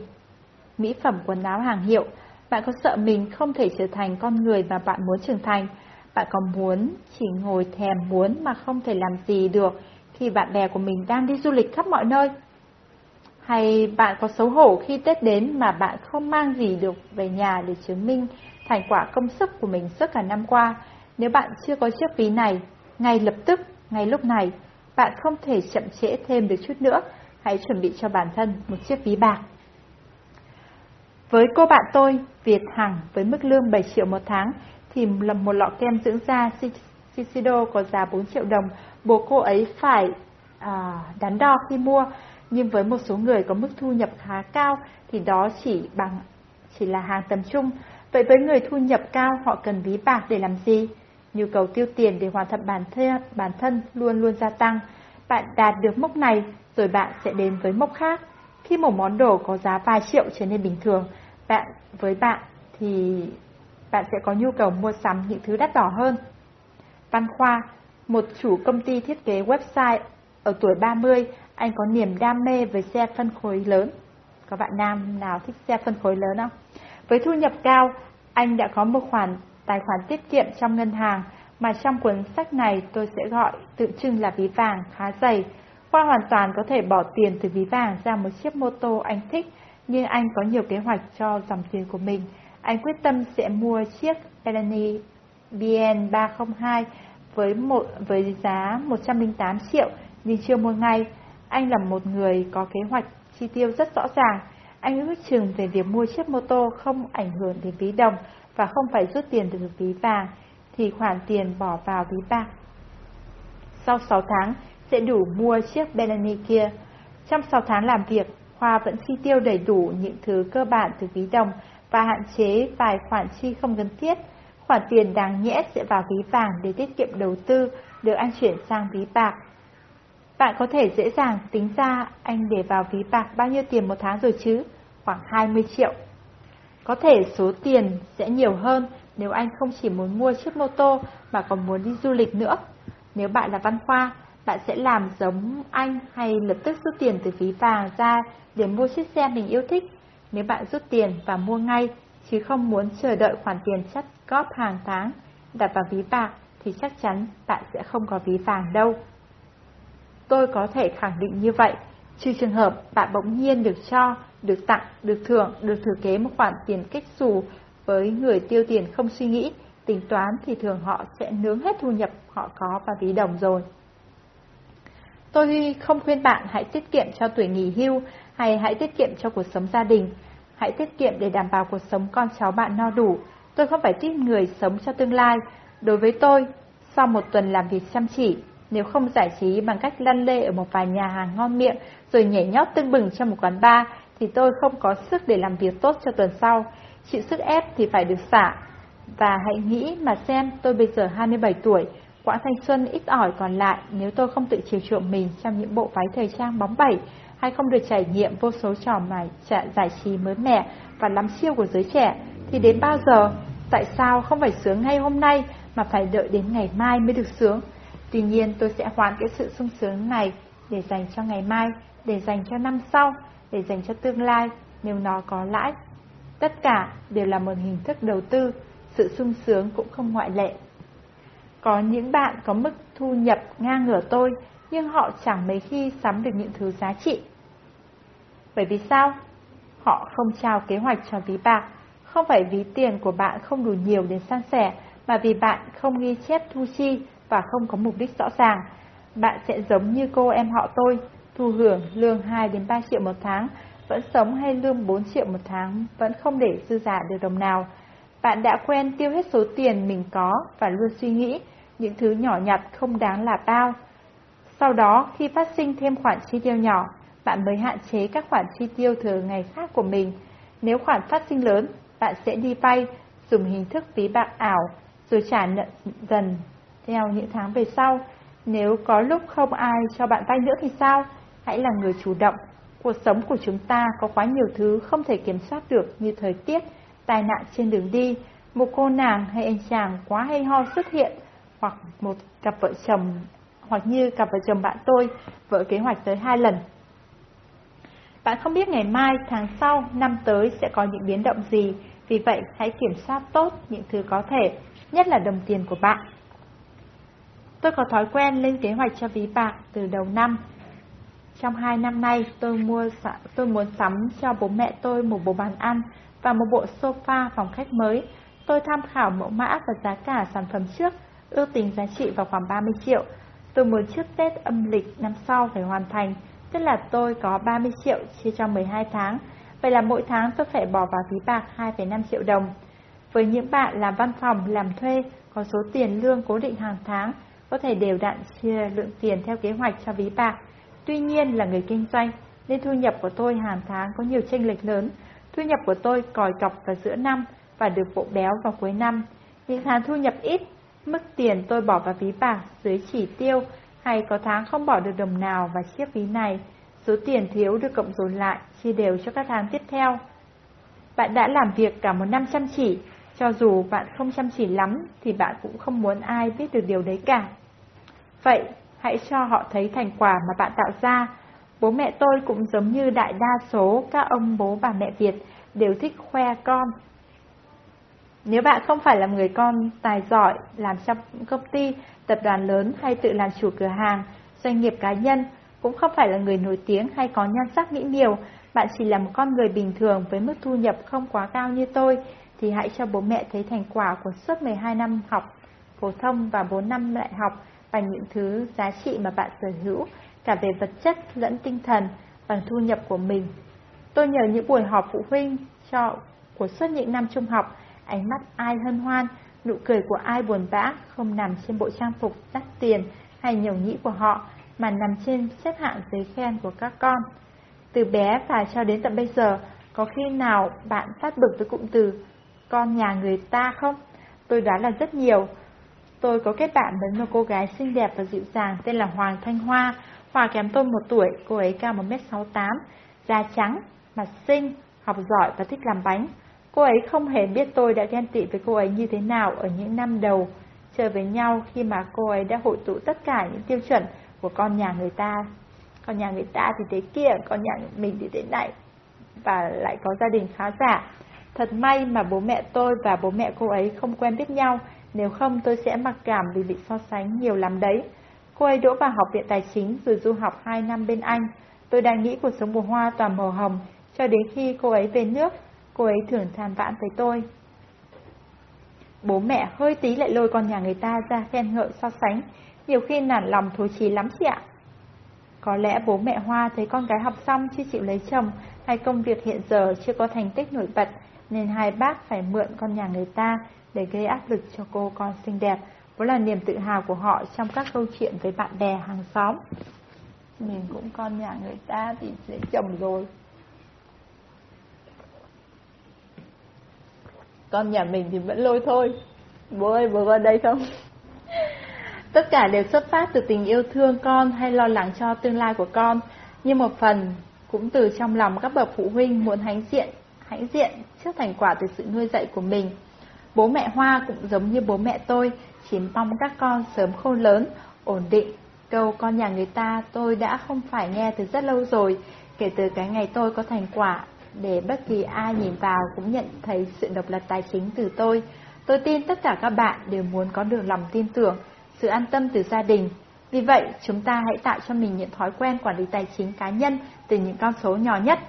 mỹ phẩm quần áo hàng hiệu, bạn có sợ mình không thể trở thành con người mà bạn muốn trưởng thành? Bạn có muốn chỉ ngồi thèm muốn mà không thể làm gì được khi bạn bè của mình đang đi du lịch khắp mọi nơi? Hay bạn có xấu hổ khi Tết đến mà bạn không mang gì được về nhà để chứng minh thành quả công sức của mình suốt cả năm qua? Nếu bạn chưa có chiếc ví này, ngay lập tức, ngay lúc này, bạn không thể chậm trễ thêm được chút nữa, hãy chuẩn bị cho bản thân một chiếc ví bạc. Với cô bạn tôi, Việt Hằng với mức lương 7 triệu một tháng thì lầm một lọ kem dưỡng da Shiseido có giá 4 triệu đồng, buộc cô ấy phải à, đắn đo khi mua. Nhưng với một số người có mức thu nhập khá cao thì đó chỉ bằng chỉ là hàng tầm trung. Vậy với người thu nhập cao họ cần ví bạc để làm gì? Nhu cầu tiêu tiền để hoàn thiện bản thân, bản thân luôn luôn gia tăng. Bạn đạt được mốc này rồi bạn sẽ đến với mốc khác. Khi một món đồ có giá vài triệu trở nên bình thường, bạn với bạn thì bạn sẽ có nhu cầu mua sắm những thứ đắt đỏ hơn. Văn Khoa, một chủ công ty thiết kế website ở tuổi 30, anh có niềm đam mê với xe phân khối lớn. Có bạn nam nào thích xe phân khối lớn không? Với thu nhập cao, anh đã có một khoản tài khoản tiết kiệm trong ngân hàng mà trong cuốn sách này tôi sẽ gọi tượng trưng là ví vàng khá dày. Khoa hoàn toàn có thể bỏ tiền từ ví vàng ra một chiếc mô tô anh thích, nhưng anh có nhiều kế hoạch cho dòng tiền của mình. Anh quyết tâm sẽ mua chiếc Eleni BN302 với một với giá 108 triệu nhưng chưa mua ngay. Anh là một người có kế hoạch chi tiêu rất rõ ràng. Anh ước chừng về việc mua chiếc mô tô không ảnh hưởng đến ví đồng và không phải rút tiền từ ví vàng thì khoản tiền bỏ vào ví bạc. Sau 6 tháng sẽ đủ mua chiếc Bentley kia. Trong 6 tháng làm việc, Khoa vẫn chi tiêu đầy đủ những thứ cơ bản từ ví đồng và hạn chế vài khoản chi không cần thiết. Khoản tiền đáng nhẽ sẽ vào ví vàng để tiết kiệm đầu tư, được anh chuyển sang ví bạc. Bạn có thể dễ dàng tính ra anh để vào ví bạc bao nhiêu tiền một tháng rồi chứ? Khoảng 20 triệu. Có thể số tiền sẽ nhiều hơn nếu anh không chỉ muốn mua chiếc mô tô mà còn muốn đi du lịch nữa. Nếu bạn là văn khoa, bạn sẽ làm giống anh hay lập tức rút tiền từ ví vàng ra để mua chiếc xe mình yêu thích. Nếu bạn rút tiền và mua ngay, chứ không muốn chờ đợi khoản tiền chất góp hàng tháng, đặt vào ví bạc thì chắc chắn bạn sẽ không có ví vàng đâu. Tôi có thể khẳng định như vậy, trừ trường hợp bạn bỗng nhiên được cho, được tặng, được thưởng, được thừa kế một khoản tiền cách xù với người tiêu tiền không suy nghĩ, tính toán thì thường họ sẽ nướng hết thu nhập họ có vào ví đồng rồi. Tôi không khuyên bạn hãy tiết kiệm cho tuổi nghỉ hưu hay hãy tiết kiệm cho cuộc sống gia đình. Hãy tiết kiệm để đảm bảo cuộc sống con cháu bạn no đủ. Tôi không phải tiếp người sống cho tương lai. Đối với tôi, sau một tuần làm việc chăm chỉ, nếu không giải trí bằng cách lăn lê ở một vài nhà hàng ngon miệng rồi nhảy nhót tưng bừng trong một quán bar, thì tôi không có sức để làm việc tốt cho tuần sau. Chịu sức ép thì phải được xả. Và hãy nghĩ mà xem tôi bây giờ 27 tuổi, quãng thanh xuân ít ỏi còn lại nếu tôi không tự chiều chuộng mình trong những bộ váy thời trang bóng bẩy, hay không được trải nghiệm vô số trò mải giải trí mới mẻ và lắm siêu của giới trẻ, thì đến bao giờ? Tại sao không phải sướng ngay hôm nay mà phải đợi đến ngày mai mới được sướng? Tuy nhiên tôi sẽ hoán cái sự sung sướng này để dành cho ngày mai, để dành cho năm sau, để dành cho tương lai nếu nó có lãi. Tất cả đều là một hình thức đầu tư, sự sung sướng cũng không ngoại lệ. Có những bạn có mức thu nhập ngang ngửa tôi, nhưng họ chẳng mấy khi sắm được những thứ giá trị. Bởi vì sao? Họ không trao kế hoạch cho ví bạc, không phải ví tiền của bạn không đủ nhiều để san sẻ, mà vì bạn không ghi chép thu chi và không có mục đích rõ ràng. Bạn sẽ giống như cô em họ tôi, thu hưởng lương 2 đến 3 triệu một tháng, vẫn sống hay lương 4 triệu một tháng, vẫn không để dư giả được đồng nào. Bạn đã quen tiêu hết số tiền mình có và luôn suy nghĩ những thứ nhỏ nhặt không đáng là bao. Sau đó, khi phát sinh thêm khoản chi tiêu nhỏ, bạn mới hạn chế các khoản chi tiêu thừa ngày khác của mình. Nếu khoản phát sinh lớn, bạn sẽ đi vay, dùng hình thức ví bạc ảo, rồi trả nợ dần theo những tháng về sau. Nếu có lúc không ai cho bạn vay nữa thì sao? Hãy là người chủ động. Cuộc sống của chúng ta có quá nhiều thứ không thể kiểm soát được như thời tiết, tai nạn trên đường đi, một cô nàng hay anh chàng quá hay ho xuất hiện, hoặc một cặp vợ chồng, hoặc như cặp vợ chồng bạn tôi, vợ kế hoạch tới hai lần. Bạn không biết ngày mai, tháng sau, năm tới sẽ có những biến động gì, Vì vậy, hãy kiểm soát tốt những thứ có thể, nhất là đồng tiền của bạn. Tôi có thói quen lên kế hoạch cho ví bạc từ đầu năm. Trong hai năm nay, tôi mua tôi muốn sắm cho bố mẹ tôi một bộ bàn ăn và một bộ sofa phòng khách mới. Tôi tham khảo mẫu mã và giá cả sản phẩm trước, ước tính giá trị vào khoảng 30 triệu. Tôi muốn trước Tết âm lịch năm sau phải hoàn thành, tức là tôi có 30 triệu chia cho 12 tháng. Vậy là mỗi tháng tôi phải bỏ vào ví bạc 2,5 triệu đồng. Với những bạn làm văn phòng, làm thuê, có số tiền lương cố định hàng tháng, có thể đều đặn chia lượng tiền theo kế hoạch cho ví bạc. Tuy nhiên là người kinh doanh, nên thu nhập của tôi hàng tháng có nhiều chênh lệch lớn. Thu nhập của tôi còi cọc vào giữa năm và được bộ béo vào cuối năm. Những tháng thu nhập ít, mức tiền tôi bỏ vào ví bạc dưới chỉ tiêu hay có tháng không bỏ được đồng nào vào chiếc ví này. Số tiền thiếu được cộng dồn lại, chia đều cho các tháng tiếp theo. Bạn đã làm việc cả một năm chăm chỉ, cho dù bạn không chăm chỉ lắm thì bạn cũng không muốn ai biết được điều đấy cả. Vậy, hãy cho họ thấy thành quả mà bạn tạo ra. Bố mẹ tôi cũng giống như đại đa số các ông bố bà mẹ Việt đều thích khoe con. Nếu bạn không phải là người con tài giỏi, làm trong công ty, tập đoàn lớn hay tự làm chủ cửa hàng, doanh nghiệp cá nhân, cũng không phải là người nổi tiếng hay có nhan sắc mỹ miều, bạn chỉ là một con người bình thường với mức thu nhập không quá cao như tôi, thì hãy cho bố mẹ thấy thành quả của suốt 12 năm học phổ thông và 4 năm đại học bằng những thứ giá trị mà bạn sở hữu, cả về vật chất lẫn tinh thần, bằng thu nhập của mình. Tôi nhờ những buổi họp phụ huynh cho của suốt những năm trung học, ánh mắt ai hân hoan, nụ cười của ai buồn bã không nằm trên bộ trang phục đắt tiền hay nhiều nhĩ của họ, mà nằm trên xếp hạng giấy khen của các con. Từ bé và cho đến tận bây giờ, có khi nào bạn phát bực với cụm từ con nhà người ta không? Tôi đoán là rất nhiều. Tôi có kết bạn với một cô gái xinh đẹp và dịu dàng tên là Hoàng Thanh Hoa. Hòa kém tôi một tuổi, cô ấy cao 1m68, da trắng, mặt xinh, học giỏi và thích làm bánh. Cô ấy không hề biết tôi đã ghen tị với cô ấy như thế nào ở những năm đầu chơi với nhau khi mà cô ấy đã hội tụ tất cả những tiêu chuẩn của con nhà người ta. Con nhà người ta thì thế kia, con nhà mình thì thế này. Và lại có gia đình khá giả. Thật may mà bố mẹ tôi và bố mẹ cô ấy không quen biết nhau, nếu không tôi sẽ mặc cảm vì bị so sánh nhiều lắm đấy. Cô ấy đỗ vào học viện tài chính rồi du học 2 năm bên Anh. Tôi đang nghĩ cuộc sống mùa Hoa toàn màu hồng, cho đến khi cô ấy về nước, cô ấy thường than vãn với tôi. Bố mẹ hơi tí lại lôi con nhà người ta ra khen ngợi so sánh, nhiều khi nản lòng thối chí lắm chị ạ. Có lẽ bố mẹ Hoa thấy con gái học xong chưa chịu lấy chồng hay công việc hiện giờ chưa có thành tích nổi bật nên hai bác phải mượn con nhà người ta để gây áp lực cho cô con xinh đẹp, vốn là niềm tự hào của họ trong các câu chuyện với bạn bè hàng xóm. Mình cũng con nhà người ta thì lấy chồng rồi. Con nhà mình thì vẫn lôi thôi. Bố ơi, bố vào đây không? Tất cả đều xuất phát từ tình yêu thương con hay lo lắng cho tương lai của con, nhưng một phần cũng từ trong lòng các bậc phụ huynh muốn hãnh diện, hãnh diện trước thành quả từ sự nuôi dạy của mình. Bố mẹ Hoa cũng giống như bố mẹ tôi, chỉ mong các con sớm khôn lớn, ổn định. Câu con nhà người ta tôi đã không phải nghe từ rất lâu rồi, kể từ cái ngày tôi có thành quả, để bất kỳ ai nhìn vào cũng nhận thấy sự độc lập tài chính từ tôi. Tôi tin tất cả các bạn đều muốn có được lòng tin tưởng, sự an tâm từ gia đình. Vì vậy, chúng ta hãy tạo cho mình những thói quen quản lý tài chính cá nhân từ những con số nhỏ nhất.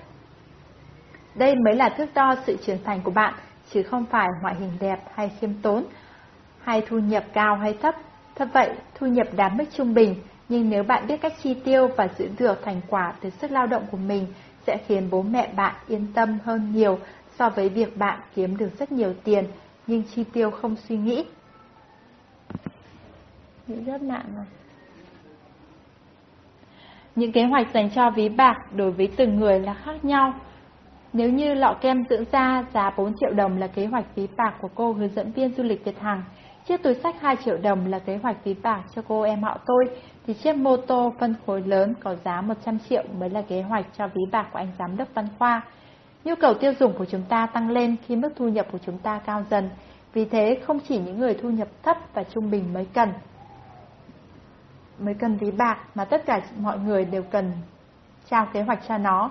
Đây mới là thước đo sự trưởng thành của bạn, chứ không phải ngoại hình đẹp hay khiêm tốn, hay thu nhập cao hay thấp. Thật vậy, thu nhập đạt mức trung bình, nhưng nếu bạn biết cách chi tiêu và giữ được thành quả từ sức lao động của mình, sẽ khiến bố mẹ bạn yên tâm hơn nhiều so với việc bạn kiếm được rất nhiều tiền, nhưng chi tiêu không suy nghĩ rất nặng rồi. Những kế hoạch dành cho ví bạc đối với từng người là khác nhau. Nếu như lọ kem dưỡng da giá 4 triệu đồng là kế hoạch ví bạc của cô hướng dẫn viên du lịch Việt Hằng, chiếc túi sách 2 triệu đồng là kế hoạch ví bạc cho cô em họ tôi, thì chiếc mô tô phân khối lớn có giá 100 triệu mới là kế hoạch cho ví bạc của anh giám đốc Văn Khoa. Nhu cầu tiêu dùng của chúng ta tăng lên khi mức thu nhập của chúng ta cao dần, vì thế không chỉ những người thu nhập thấp và trung bình mới cần mới cần ví bạc mà tất cả mọi người đều cần trao kế hoạch cho nó.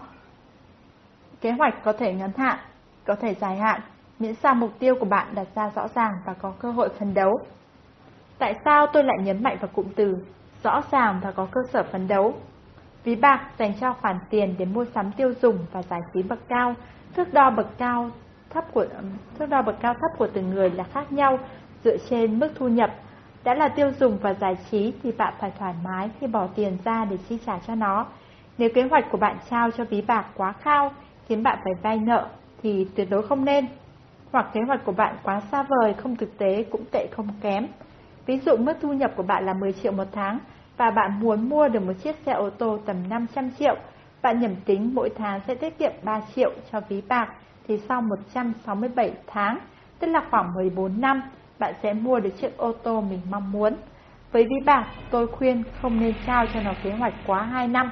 Kế hoạch có thể ngắn hạn, có thể dài hạn, miễn sao mục tiêu của bạn đặt ra rõ ràng và có cơ hội phấn đấu. Tại sao tôi lại nhấn mạnh vào cụm từ rõ ràng và có cơ sở phấn đấu? Ví bạc dành cho khoản tiền để mua sắm tiêu dùng và giải trí bậc cao, thước đo bậc cao thấp của thước đo bậc cao thấp của từng người là khác nhau dựa trên mức thu nhập. Đã là tiêu dùng và giải trí thì bạn phải thoải mái khi bỏ tiền ra để chi trả cho nó. Nếu kế hoạch của bạn trao cho ví bạc quá cao, khiến bạn phải vay nợ thì tuyệt đối không nên. Hoặc kế hoạch của bạn quá xa vời, không thực tế cũng tệ không kém. Ví dụ mức thu nhập của bạn là 10 triệu một tháng và bạn muốn mua được một chiếc xe ô tô tầm 500 triệu, bạn nhẩm tính mỗi tháng sẽ tiết kiệm 3 triệu cho ví bạc thì sau 167 tháng, tức là khoảng 14 năm, bạn sẽ mua được chiếc ô tô mình mong muốn. Với ví bạc, tôi khuyên không nên trao cho nó kế hoạch quá 2 năm.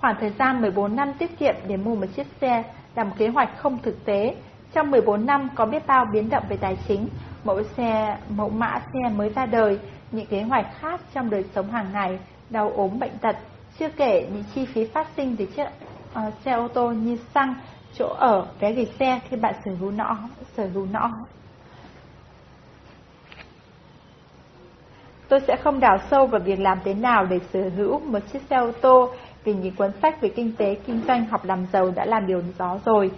Khoảng thời gian 14 năm tiết kiệm để mua một chiếc xe là một kế hoạch không thực tế. Trong 14 năm có biết bao biến động về tài chính, mẫu xe, mẫu mã xe mới ra đời, những kế hoạch khác trong đời sống hàng ngày, đau ốm bệnh tật, chưa kể những chi phí phát sinh từ chiếc uh, xe ô tô như xăng, chỗ ở, vé gửi xe khi bạn sở hữu nó, sở hữu nó. Tôi sẽ không đào sâu vào việc làm thế nào để sở hữu một chiếc xe ô tô vì những cuốn sách về kinh tế, kinh doanh, học làm giàu đã làm điều đó rồi.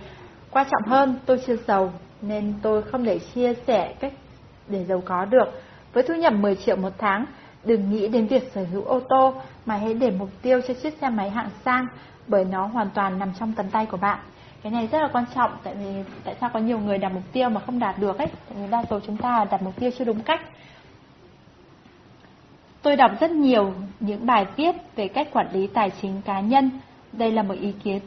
Quan trọng hơn, tôi chưa giàu, nên tôi không thể chia sẻ cách để giàu có được. Với thu nhập 10 triệu một tháng, đừng nghĩ đến việc sở hữu ô tô, mà hãy để mục tiêu cho chiếc xe máy hạng sang, bởi nó hoàn toàn nằm trong tầm tay của bạn. Cái này rất là quan trọng, tại vì tại sao có nhiều người đặt mục tiêu mà không đạt được ấy, tại vì đa số chúng ta đặt mục tiêu chưa đúng cách. Tôi đọc rất nhiều những bài viết về cách quản lý tài chính cá nhân. Đây là một ý kiến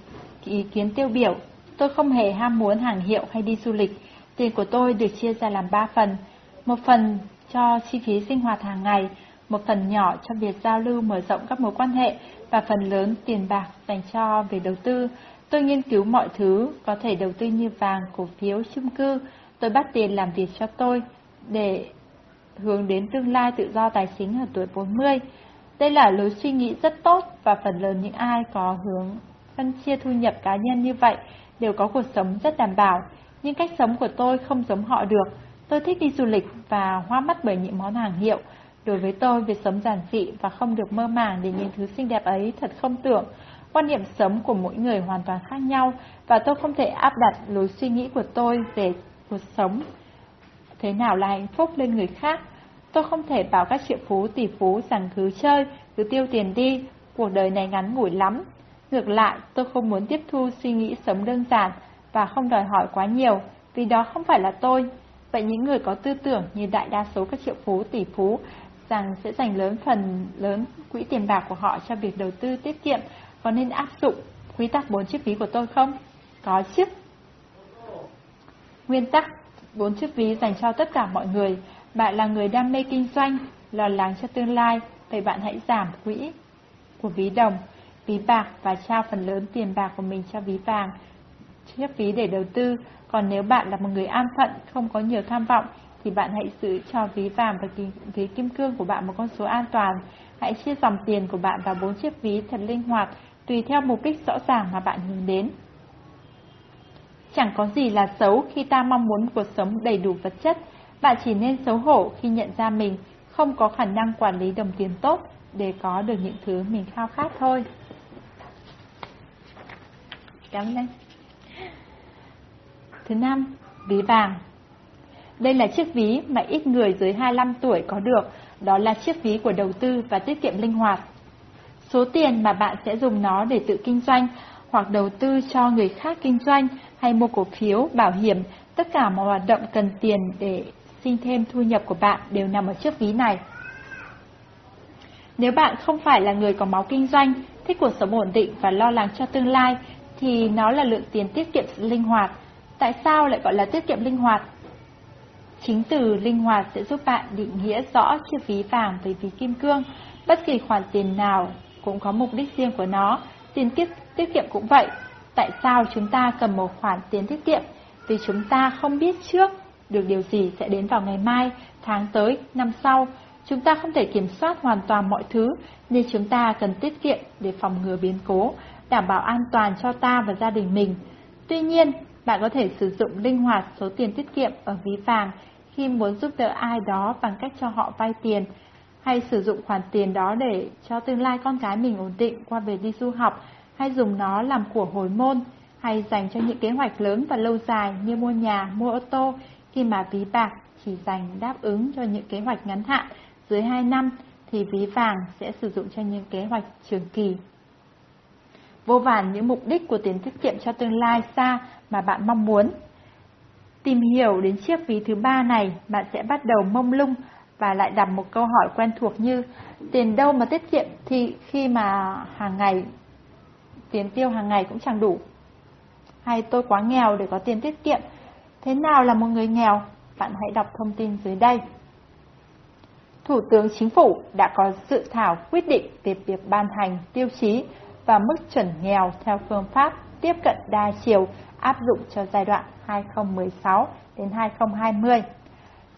ý kiến tiêu biểu. Tôi không hề ham muốn hàng hiệu hay đi du lịch. Tiền của tôi được chia ra làm 3 phần. Một phần cho chi phí sinh hoạt hàng ngày, một phần nhỏ cho việc giao lưu mở rộng các mối quan hệ và phần lớn tiền bạc dành cho việc đầu tư. Tôi nghiên cứu mọi thứ, có thể đầu tư như vàng, cổ phiếu, chung cư. Tôi bắt tiền làm việc cho tôi để hướng đến tương lai tự do tài chính ở tuổi 40. Đây là lối suy nghĩ rất tốt và phần lớn những ai có hướng phân chia thu nhập cá nhân như vậy đều có cuộc sống rất đảm bảo. Nhưng cách sống của tôi không giống họ được. Tôi thích đi du lịch và hoa mắt bởi những món hàng hiệu. Đối với tôi, việc sống giản dị và không được mơ màng để những thứ xinh đẹp ấy thật không tưởng. Quan niệm sống của mỗi người hoàn toàn khác nhau và tôi không thể áp đặt lối suy nghĩ của tôi về cuộc sống thế nào là hạnh phúc lên người khác. Tôi không thể bảo các triệu phú tỷ phú rằng cứ chơi, cứ tiêu tiền đi, cuộc đời này ngắn ngủi lắm. Ngược lại, tôi không muốn tiếp thu suy nghĩ sống đơn giản và không đòi hỏi quá nhiều, vì đó không phải là tôi. Vậy những người có tư tưởng như đại đa số các triệu phú tỷ phú rằng sẽ dành lớn phần lớn quỹ tiền bạc của họ cho việc đầu tư tiết kiệm, có nên áp dụng quy tắc bốn chiếc ví của tôi không? Có chứ. Nguyên tắc bốn chiếc ví dành cho tất cả mọi người. Bạn là người đam mê kinh doanh, lo lắng cho tương lai, vậy bạn hãy giảm quỹ của ví đồng, ví bạc và trao phần lớn tiền bạc của mình cho ví vàng, chiếc ví để đầu tư. Còn nếu bạn là một người an phận, không có nhiều tham vọng, thì bạn hãy giữ cho ví vàng và ví kim cương của bạn một con số an toàn. Hãy chia dòng tiền của bạn vào bốn chiếc ví thật linh hoạt, tùy theo mục đích rõ ràng mà bạn hướng đến. Chẳng có gì là xấu khi ta mong muốn cuộc sống đầy đủ vật chất, bạn chỉ nên xấu hổ khi nhận ra mình không có khả năng quản lý đồng tiền tốt để có được những thứ mình khao khát thôi. Cảm ơn anh. Thứ năm, ví vàng. Đây là chiếc ví mà ít người dưới 25 tuổi có được, đó là chiếc ví của đầu tư và tiết kiệm linh hoạt. Số tiền mà bạn sẽ dùng nó để tự kinh doanh hoặc đầu tư cho người khác kinh doanh hay mua cổ phiếu, bảo hiểm, tất cả mọi hoạt động cần tiền để xin thêm thu nhập của bạn đều nằm ở chiếc ví này. Nếu bạn không phải là người có máu kinh doanh, thích cuộc sống ổn định và lo lắng cho tương lai, thì nó là lượng tiền tiết kiệm linh hoạt. Tại sao lại gọi là tiết kiệm linh hoạt? Chính từ linh hoạt sẽ giúp bạn định nghĩa rõ chiếc ví vàng với ví kim cương. Bất kỳ khoản tiền nào cũng có mục đích riêng của nó, tiền tiết, tiết kiệm cũng vậy. Tại sao chúng ta cần một khoản tiền tiết kiệm? Vì chúng ta không biết trước được điều gì sẽ đến vào ngày mai, tháng tới, năm sau. Chúng ta không thể kiểm soát hoàn toàn mọi thứ, nên chúng ta cần tiết kiệm để phòng ngừa biến cố, đảm bảo an toàn cho ta và gia đình mình. Tuy nhiên, Bạn có thể sử dụng linh hoạt số tiền tiết kiệm ở ví vàng khi muốn giúp đỡ ai đó bằng cách cho họ vay tiền, hay sử dụng khoản tiền đó để cho tương lai con cái mình ổn định qua về đi du học, hay dùng nó làm của hồi môn, hay dành cho những kế hoạch lớn và lâu dài như mua nhà, mua ô tô, khi mà ví bạc chỉ dành đáp ứng cho những kế hoạch ngắn hạn dưới 2 năm thì ví vàng sẽ sử dụng cho những kế hoạch trường kỳ. Vô vàn những mục đích của tiền tiết kiệm cho tương lai xa mà bạn mong muốn. Tìm hiểu đến chiếc ví thứ ba này, bạn sẽ bắt đầu mông lung và lại đặt một câu hỏi quen thuộc như tiền đâu mà tiết kiệm thì khi mà hàng ngày tiền tiêu hàng ngày cũng chẳng đủ. Hay tôi quá nghèo để có tiền tiết kiệm. Thế nào là một người nghèo? Bạn hãy đọc thông tin dưới đây. Thủ tướng Chính phủ đã có dự thảo quyết định về việc ban hành tiêu chí và mức chuẩn nghèo theo phương pháp tiếp cận đa chiều áp dụng cho giai đoạn 2016 đến 2020.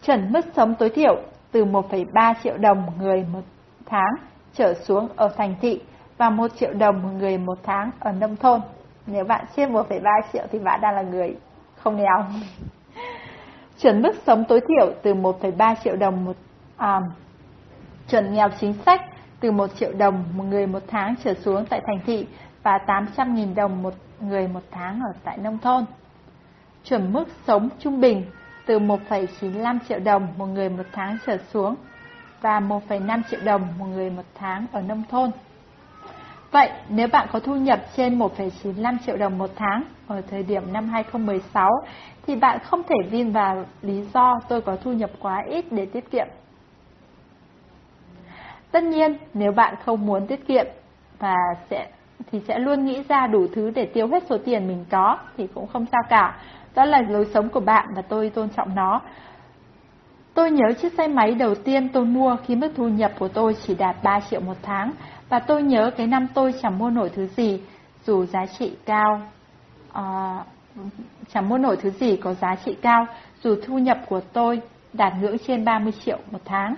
Chuẩn mức sống tối thiểu từ 1,3 triệu đồng người một tháng trở xuống ở thành thị và 1 triệu đồng một người một tháng ở nông thôn. Nếu bạn trên 1,3 triệu thì bạn đang là người không nghèo. Chuẩn mức sống tối thiểu từ 1,3 triệu đồng một à, chuẩn nghèo chính sách từ 1 triệu đồng một người một tháng trở xuống tại thành thị và 800.000 đồng một người một tháng ở tại nông thôn. Chuẩn mức sống trung bình từ 1,95 triệu đồng một người một tháng trở xuống và 1,5 triệu đồng một người một tháng ở nông thôn. Vậy, nếu bạn có thu nhập trên 1,95 triệu đồng một tháng ở thời điểm năm 2016, thì bạn không thể vin vào lý do tôi có thu nhập quá ít để tiết kiệm. Tất nhiên, nếu bạn không muốn tiết kiệm và sẽ thì sẽ luôn nghĩ ra đủ thứ để tiêu hết số tiền mình có thì cũng không sao cả. Đó là lối sống của bạn và tôi tôn trọng nó. Tôi nhớ chiếc xe máy đầu tiên tôi mua khi mức thu nhập của tôi chỉ đạt 3 triệu một tháng và tôi nhớ cái năm tôi chẳng mua nổi thứ gì dù giá trị cao À, chẳng mua nổi thứ gì có giá trị cao dù thu nhập của tôi đạt ngưỡng trên 30 triệu một tháng.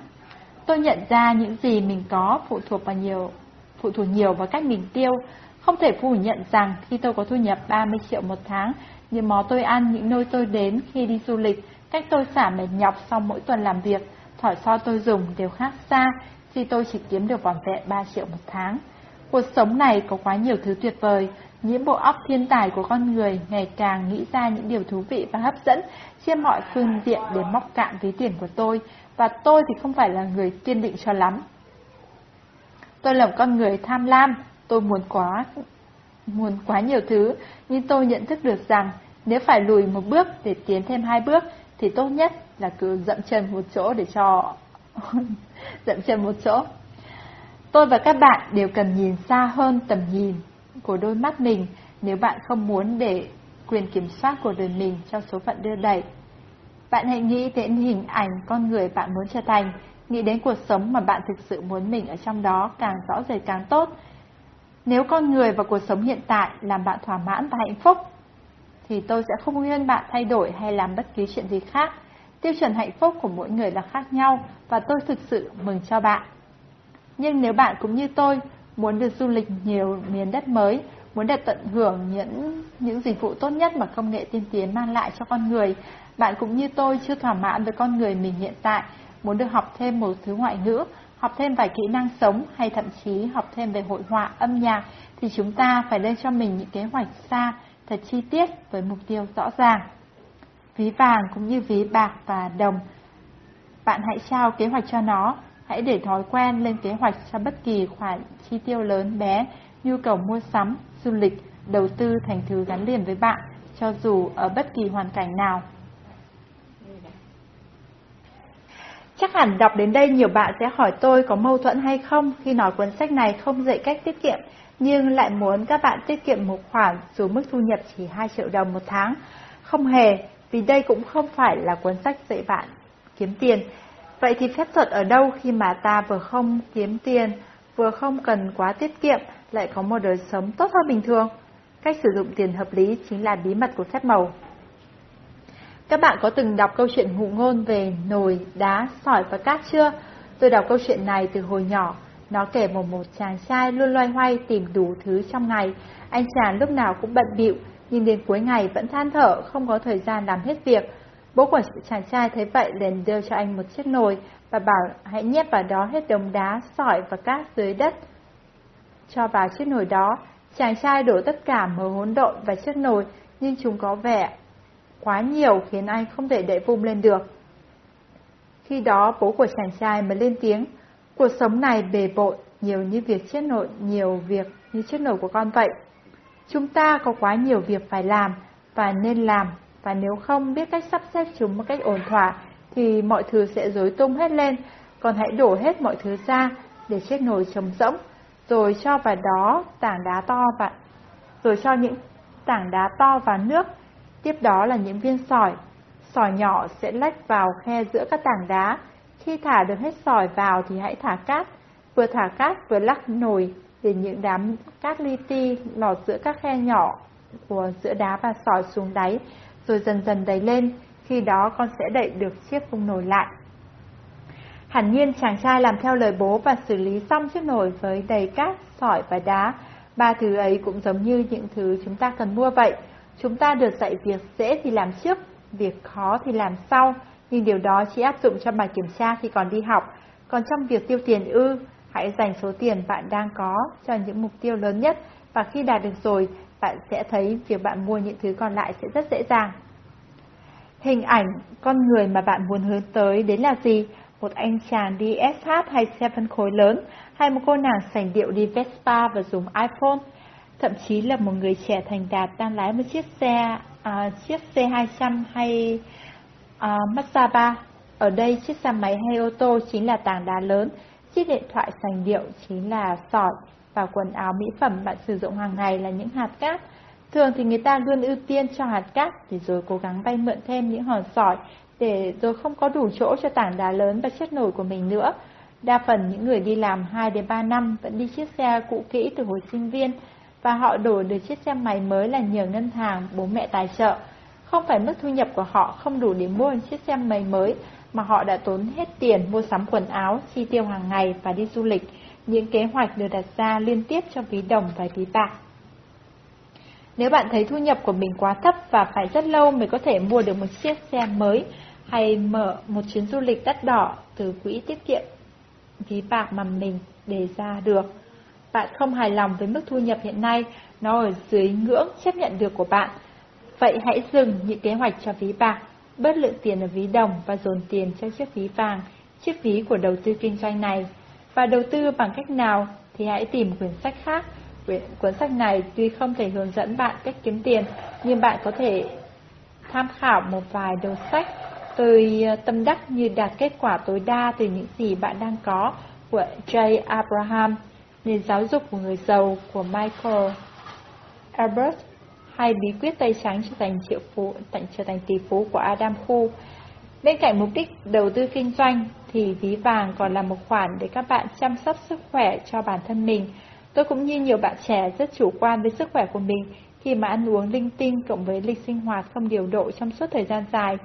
Tôi nhận ra những gì mình có phụ thuộc vào nhiều phụ thuộc nhiều vào cách mình tiêu. Không thể phủ nhận rằng khi tôi có thu nhập 30 triệu một tháng, những món tôi ăn, những nơi tôi đến khi đi du lịch, cách tôi xả mệt nhọc sau mỗi tuần làm việc, thỏi so tôi dùng đều khác xa khi tôi chỉ kiếm được vỏn vẹn 3 triệu một tháng. Cuộc sống này có quá nhiều thứ tuyệt vời, những bộ óc thiên tài của con người ngày càng nghĩ ra những điều thú vị và hấp dẫn trên mọi phương diện để móc cạn ví tiền của tôi, và tôi thì không phải là người kiên định cho lắm. Tôi là một con người tham lam, tôi muốn quá muốn quá nhiều thứ, nhưng tôi nhận thức được rằng nếu phải lùi một bước để tiến thêm hai bước thì tốt nhất là cứ dậm chân một chỗ để cho dậm chân một chỗ. Tôi và các bạn đều cần nhìn xa hơn tầm nhìn của đôi mắt mình nếu bạn không muốn để quyền kiểm soát của đời mình cho số phận đưa đẩy. Bạn hãy nghĩ đến hình ảnh con người bạn muốn trở thành, nghĩ đến cuộc sống mà bạn thực sự muốn mình ở trong đó càng rõ rệt càng tốt. Nếu con người và cuộc sống hiện tại làm bạn thỏa mãn và hạnh phúc, thì tôi sẽ không khuyên bạn thay đổi hay làm bất cứ chuyện gì khác. Tiêu chuẩn hạnh phúc của mỗi người là khác nhau và tôi thực sự mừng cho bạn. Nhưng nếu bạn cũng như tôi, muốn được du lịch nhiều miền đất mới, muốn được tận hưởng những những dịch vụ tốt nhất mà công nghệ tiên tiến mang lại cho con người, bạn cũng như tôi chưa thỏa mãn với con người mình hiện tại, muốn được học thêm một thứ ngoại ngữ, học thêm vài kỹ năng sống hay thậm chí học thêm về hội họa, âm nhạc, thì chúng ta phải lên cho mình những kế hoạch xa, thật chi tiết với mục tiêu rõ ràng. Ví vàng cũng như ví bạc và đồng. Bạn hãy trao kế hoạch cho nó, hãy để thói quen lên kế hoạch cho bất kỳ khoản chi tiêu lớn bé, nhu cầu mua sắm, du lịch, đầu tư thành thứ gắn liền với bạn, cho dù ở bất kỳ hoàn cảnh nào. Chắc hẳn đọc đến đây nhiều bạn sẽ hỏi tôi có mâu thuẫn hay không khi nói cuốn sách này không dạy cách tiết kiệm, nhưng lại muốn các bạn tiết kiệm một khoản dù mức thu nhập chỉ 2 triệu đồng một tháng. Không hề, vì đây cũng không phải là cuốn sách dạy bạn kiếm tiền. Vậy thì phép thuật ở đâu khi mà ta vừa không kiếm tiền, vừa không cần quá tiết kiệm, lại có một đời sống tốt hơn bình thường? Cách sử dụng tiền hợp lý chính là bí mật của phép màu. Các bạn có từng đọc câu chuyện ngụ ngôn về nồi, đá, sỏi và cát chưa? Tôi đọc câu chuyện này từ hồi nhỏ. Nó kể một một chàng trai luôn loay hoay tìm đủ thứ trong ngày. Anh chàng lúc nào cũng bận bịu, nhưng đến cuối ngày vẫn than thở, không có thời gian làm hết việc. Bố của chàng trai thấy vậy liền đưa cho anh một chiếc nồi và bảo hãy nhét vào đó hết đống đá, sỏi và cát dưới đất. Cho vào chiếc nồi đó, chàng trai đổ tất cả mớ hỗn độn vào chiếc nồi, nhưng chúng có vẻ quá nhiều khiến anh không thể đẩy vung lên được. Khi đó bố của chàng trai mới lên tiếng, cuộc sống này bề bộn, nhiều như việc chiếc nồi, nhiều việc như chiếc nồi của con vậy. Chúng ta có quá nhiều việc phải làm và nên làm, và nếu không biết cách sắp xếp chúng một cách ổn thỏa, thì mọi thứ sẽ rối tung hết lên, còn hãy đổ hết mọi thứ ra để chiếc nồi trống rỗng, rồi cho vào đó tảng đá to và rồi cho những tảng đá to vào nước, tiếp đó là những viên sỏi. Sỏi nhỏ sẽ lách vào khe giữa các tảng đá. Khi thả được hết sỏi vào thì hãy thả cát, vừa thả cát vừa lắc nồi để những đám cát li ti lọt giữa các khe nhỏ của giữa đá và sỏi xuống đáy, rồi dần dần đầy lên, khi đó con sẽ đậy được chiếc vung nồi lại. Hẳn nhiên chàng trai làm theo lời bố và xử lý xong chiếc nồi với đầy cát, sỏi và đá. Ba thứ ấy cũng giống như những thứ chúng ta cần mua vậy. Chúng ta được dạy việc dễ thì làm trước, việc khó thì làm sau, nhưng điều đó chỉ áp dụng cho bài kiểm tra khi còn đi học. Còn trong việc tiêu tiền ư, hãy dành số tiền bạn đang có cho những mục tiêu lớn nhất và khi đạt được rồi, bạn sẽ thấy việc bạn mua những thứ còn lại sẽ rất dễ dàng. Hình ảnh con người mà bạn muốn hướng tới đến là gì? Một anh chàng đi SH hay xe phân khối lớn, hay một cô nàng sành điệu đi Vespa và dùng iPhone? Thậm chí là một người trẻ thành đạt đang lái một chiếc xe, à, chiếc C200 hay à, Mazda 3. Ở đây chiếc xe máy hay ô tô chính là tảng đá lớn, chiếc điện thoại sành điệu chính là sỏi và quần áo mỹ phẩm bạn sử dụng hàng ngày là những hạt cát. Thường thì người ta luôn ưu tiên cho hạt cát để rồi cố gắng vay mượn thêm những hòn sỏi để rồi không có đủ chỗ cho tảng đá lớn và chiếc nổi của mình nữa. Đa phần những người đi làm 2 đến 3 năm vẫn đi chiếc xe cũ kỹ từ hồi sinh viên và họ đổi được chiếc xe máy mới là nhờ ngân hàng, bố mẹ tài trợ. Không phải mức thu nhập của họ không đủ để mua chiếc xe máy mới mà họ đã tốn hết tiền mua sắm quần áo, chi tiêu hàng ngày và đi du lịch. Những kế hoạch được đặt ra liên tiếp cho ví đồng và ví bạc. Nếu bạn thấy thu nhập của mình quá thấp và phải rất lâu mới có thể mua được một chiếc xe mới hay mở một chuyến du lịch đắt đỏ từ quỹ tiết kiệm ví bạc mà mình đề ra được. Bạn không hài lòng với mức thu nhập hiện nay, nó ở dưới ngưỡng chấp nhận được của bạn. Vậy hãy dừng những kế hoạch cho ví bạc, bớt lượng tiền ở ví đồng và dồn tiền cho chiếc ví vàng, chiếc ví của đầu tư kinh doanh này. Và đầu tư bằng cách nào thì hãy tìm quyển sách khác Cuốn sách này tuy không thể hướng dẫn bạn cách kiếm tiền, nhưng bạn có thể tham khảo một vài đầu sách Tôi ờ, tâm đắc như đạt kết quả tối đa từ những gì bạn đang có của J. Abraham, nền giáo dục của người giàu của Michael Albert, hay bí quyết tay trắng trở thành triệu phú, trở thành tỷ phú của Adam Khu. Bên cạnh mục đích đầu tư kinh doanh thì ví vàng còn là một khoản để các bạn chăm sóc sức khỏe cho bản thân mình Tôi cũng như nhiều bạn trẻ rất chủ quan với sức khỏe của mình khi mà ăn uống linh tinh cộng với lịch sinh hoạt không điều độ trong suốt thời gian dài.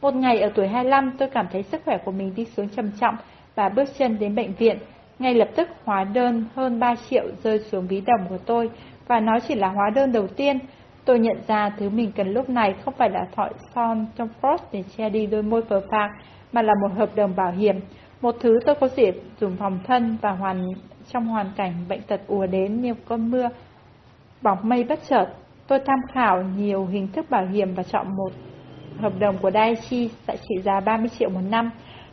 Một ngày ở tuổi 25 tôi cảm thấy sức khỏe của mình đi xuống trầm trọng và bước chân đến bệnh viện. Ngay lập tức hóa đơn hơn 3 triệu rơi xuống ví đồng của tôi và nó chỉ là hóa đơn đầu tiên. Tôi nhận ra thứ mình cần lúc này không phải là thỏi son trong Frost để che đi đôi môi phờ phạc, mà là một hợp đồng bảo hiểm. Một thứ tôi có dịp dùng phòng thân và hoàn trong hoàn cảnh bệnh tật ùa đến như cơn mưa, bóng mây bất chợt. Tôi tham khảo nhiều hình thức bảo hiểm và chọn một hợp đồng của Daiichi sẽ trị giá 30 triệu một năm.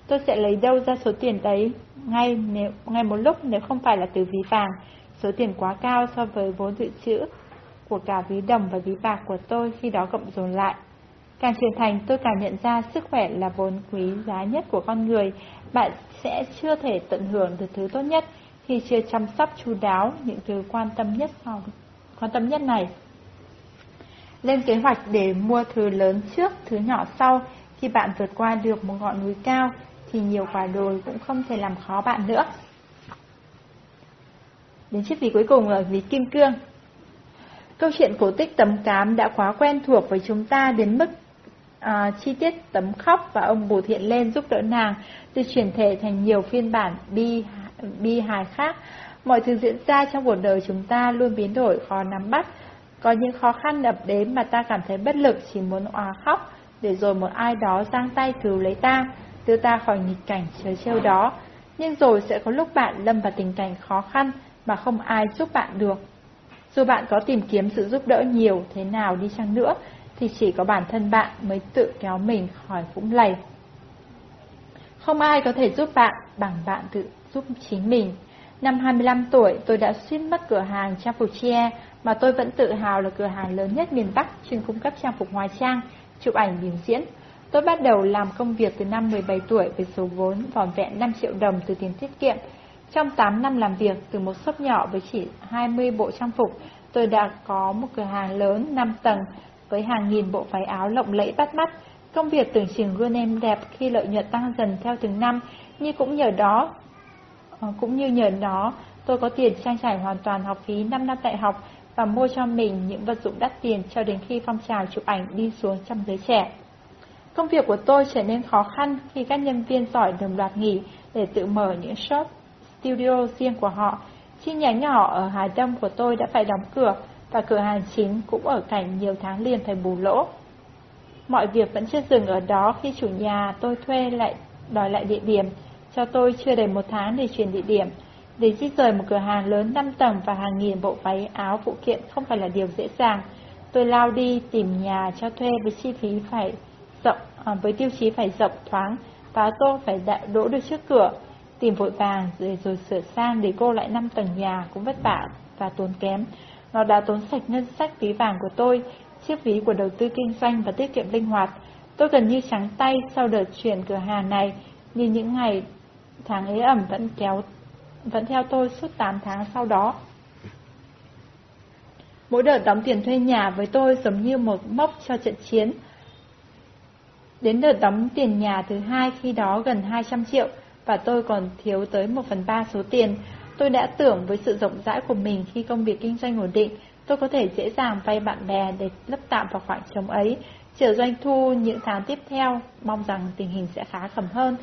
Tôi sẽ lấy đâu ra số tiền đấy ngay nếu ngay một lúc nếu không phải là từ ví vàng. Số tiền quá cao so với vốn dự trữ của cả ví đồng và ví bạc của tôi khi đó cộng dồn lại. Càng trưởng thành tôi càng nhận ra sức khỏe là vốn quý giá nhất của con người. Bạn sẽ chưa thể tận hưởng được thứ tốt nhất khi chưa chăm sóc chu đáo những thứ quan tâm nhất sau quan tâm nhất này. Lên kế hoạch để mua thứ lớn trước, thứ nhỏ sau, khi bạn vượt qua được một ngọn núi cao thì nhiều quả đồi cũng không thể làm khó bạn nữa. Đến chiếc ví cuối cùng là ví kim cương. Câu chuyện cổ tích tấm cám đã quá quen thuộc với chúng ta đến mức à, chi tiết tấm khóc và ông bù thiện lên giúp đỡ nàng, từ chuyển thể thành nhiều phiên bản bi bi hài khác. Mọi thứ diễn ra trong cuộc đời chúng ta luôn biến đổi khó nắm bắt, Có những khó khăn ập đến mà ta cảm thấy bất lực chỉ muốn òa khóc, để rồi một ai đó giang tay cứu lấy ta, đưa ta khỏi nghịch cảnh trời trêu đó. Nhưng rồi sẽ có lúc bạn lâm vào tình cảnh khó khăn mà không ai giúp bạn được. Dù bạn có tìm kiếm sự giúp đỡ nhiều thế nào đi chăng nữa, thì chỉ có bản thân bạn mới tự kéo mình khỏi vũng lầy. Không ai có thể giúp bạn bằng bạn tự giúp chính mình. Năm 25 tuổi, tôi đã suýt mất cửa hàng trang phục che mà tôi vẫn tự hào là cửa hàng lớn nhất miền Bắc chuyên cung cấp trang phục hóa trang, chụp ảnh biểu diễn. Tôi bắt đầu làm công việc từ năm 17 tuổi với số vốn vỏn vẹn 5 triệu đồng từ tiền tiết kiệm. Trong 8 năm làm việc, từ một shop nhỏ với chỉ 20 bộ trang phục, tôi đã có một cửa hàng lớn 5 tầng với hàng nghìn bộ váy áo lộng lẫy bắt mắt. Công việc tưởng chừng luôn em đẹp khi lợi nhuận tăng dần theo từng năm, nhưng cũng nhờ đó, ờ, cũng như nhờ đó, tôi có tiền trang trải hoàn toàn học phí 5 năm đại học và mua cho mình những vật dụng đắt tiền cho đến khi phong trào chụp ảnh đi xuống trong giới trẻ. Công việc của tôi trở nên khó khăn khi các nhân viên giỏi đồng loạt nghỉ để tự mở những shop studio riêng của họ. Chi nhánh nhỏ ở Hà Đông của tôi đã phải đóng cửa và cửa hàng chính cũng ở cảnh nhiều tháng liền phải bù lỗ. Mọi việc vẫn chưa dừng ở đó khi chủ nhà tôi thuê lại đòi lại địa điểm, cho tôi chưa đầy một tháng để chuyển địa điểm. Để di rời một cửa hàng lớn 5 tầng và hàng nghìn bộ váy áo phụ kiện không phải là điều dễ dàng. Tôi lao đi tìm nhà cho thuê với chi phí phải rộng, à, với tiêu chí phải rộng thoáng, và tôi phải đỗ được trước cửa, tìm vội vàng rồi, rồi sửa sang để cô lại 5 tầng nhà cũng vất vả và tốn kém. Nó đã tốn sạch ngân sách ví vàng của tôi, chiếc ví của đầu tư kinh doanh và tiết kiệm linh hoạt. Tôi gần như trắng tay sau đợt chuyển cửa hàng này, nhưng những ngày tháng ế ẩm vẫn kéo vẫn theo tôi suốt 8 tháng sau đó. Mỗi đợt đóng tiền thuê nhà với tôi giống như một mốc cho trận chiến. Đến đợt đóng tiền nhà thứ hai khi đó gần 200 triệu và tôi còn thiếu tới 1 phần 3 số tiền. Tôi đã tưởng với sự rộng rãi của mình khi công việc kinh doanh ổn định, tôi có thể dễ dàng vay bạn bè để lấp tạm vào khoảng trống ấy, chờ doanh thu những tháng tiếp theo, mong rằng tình hình sẽ khá khẩm hơn.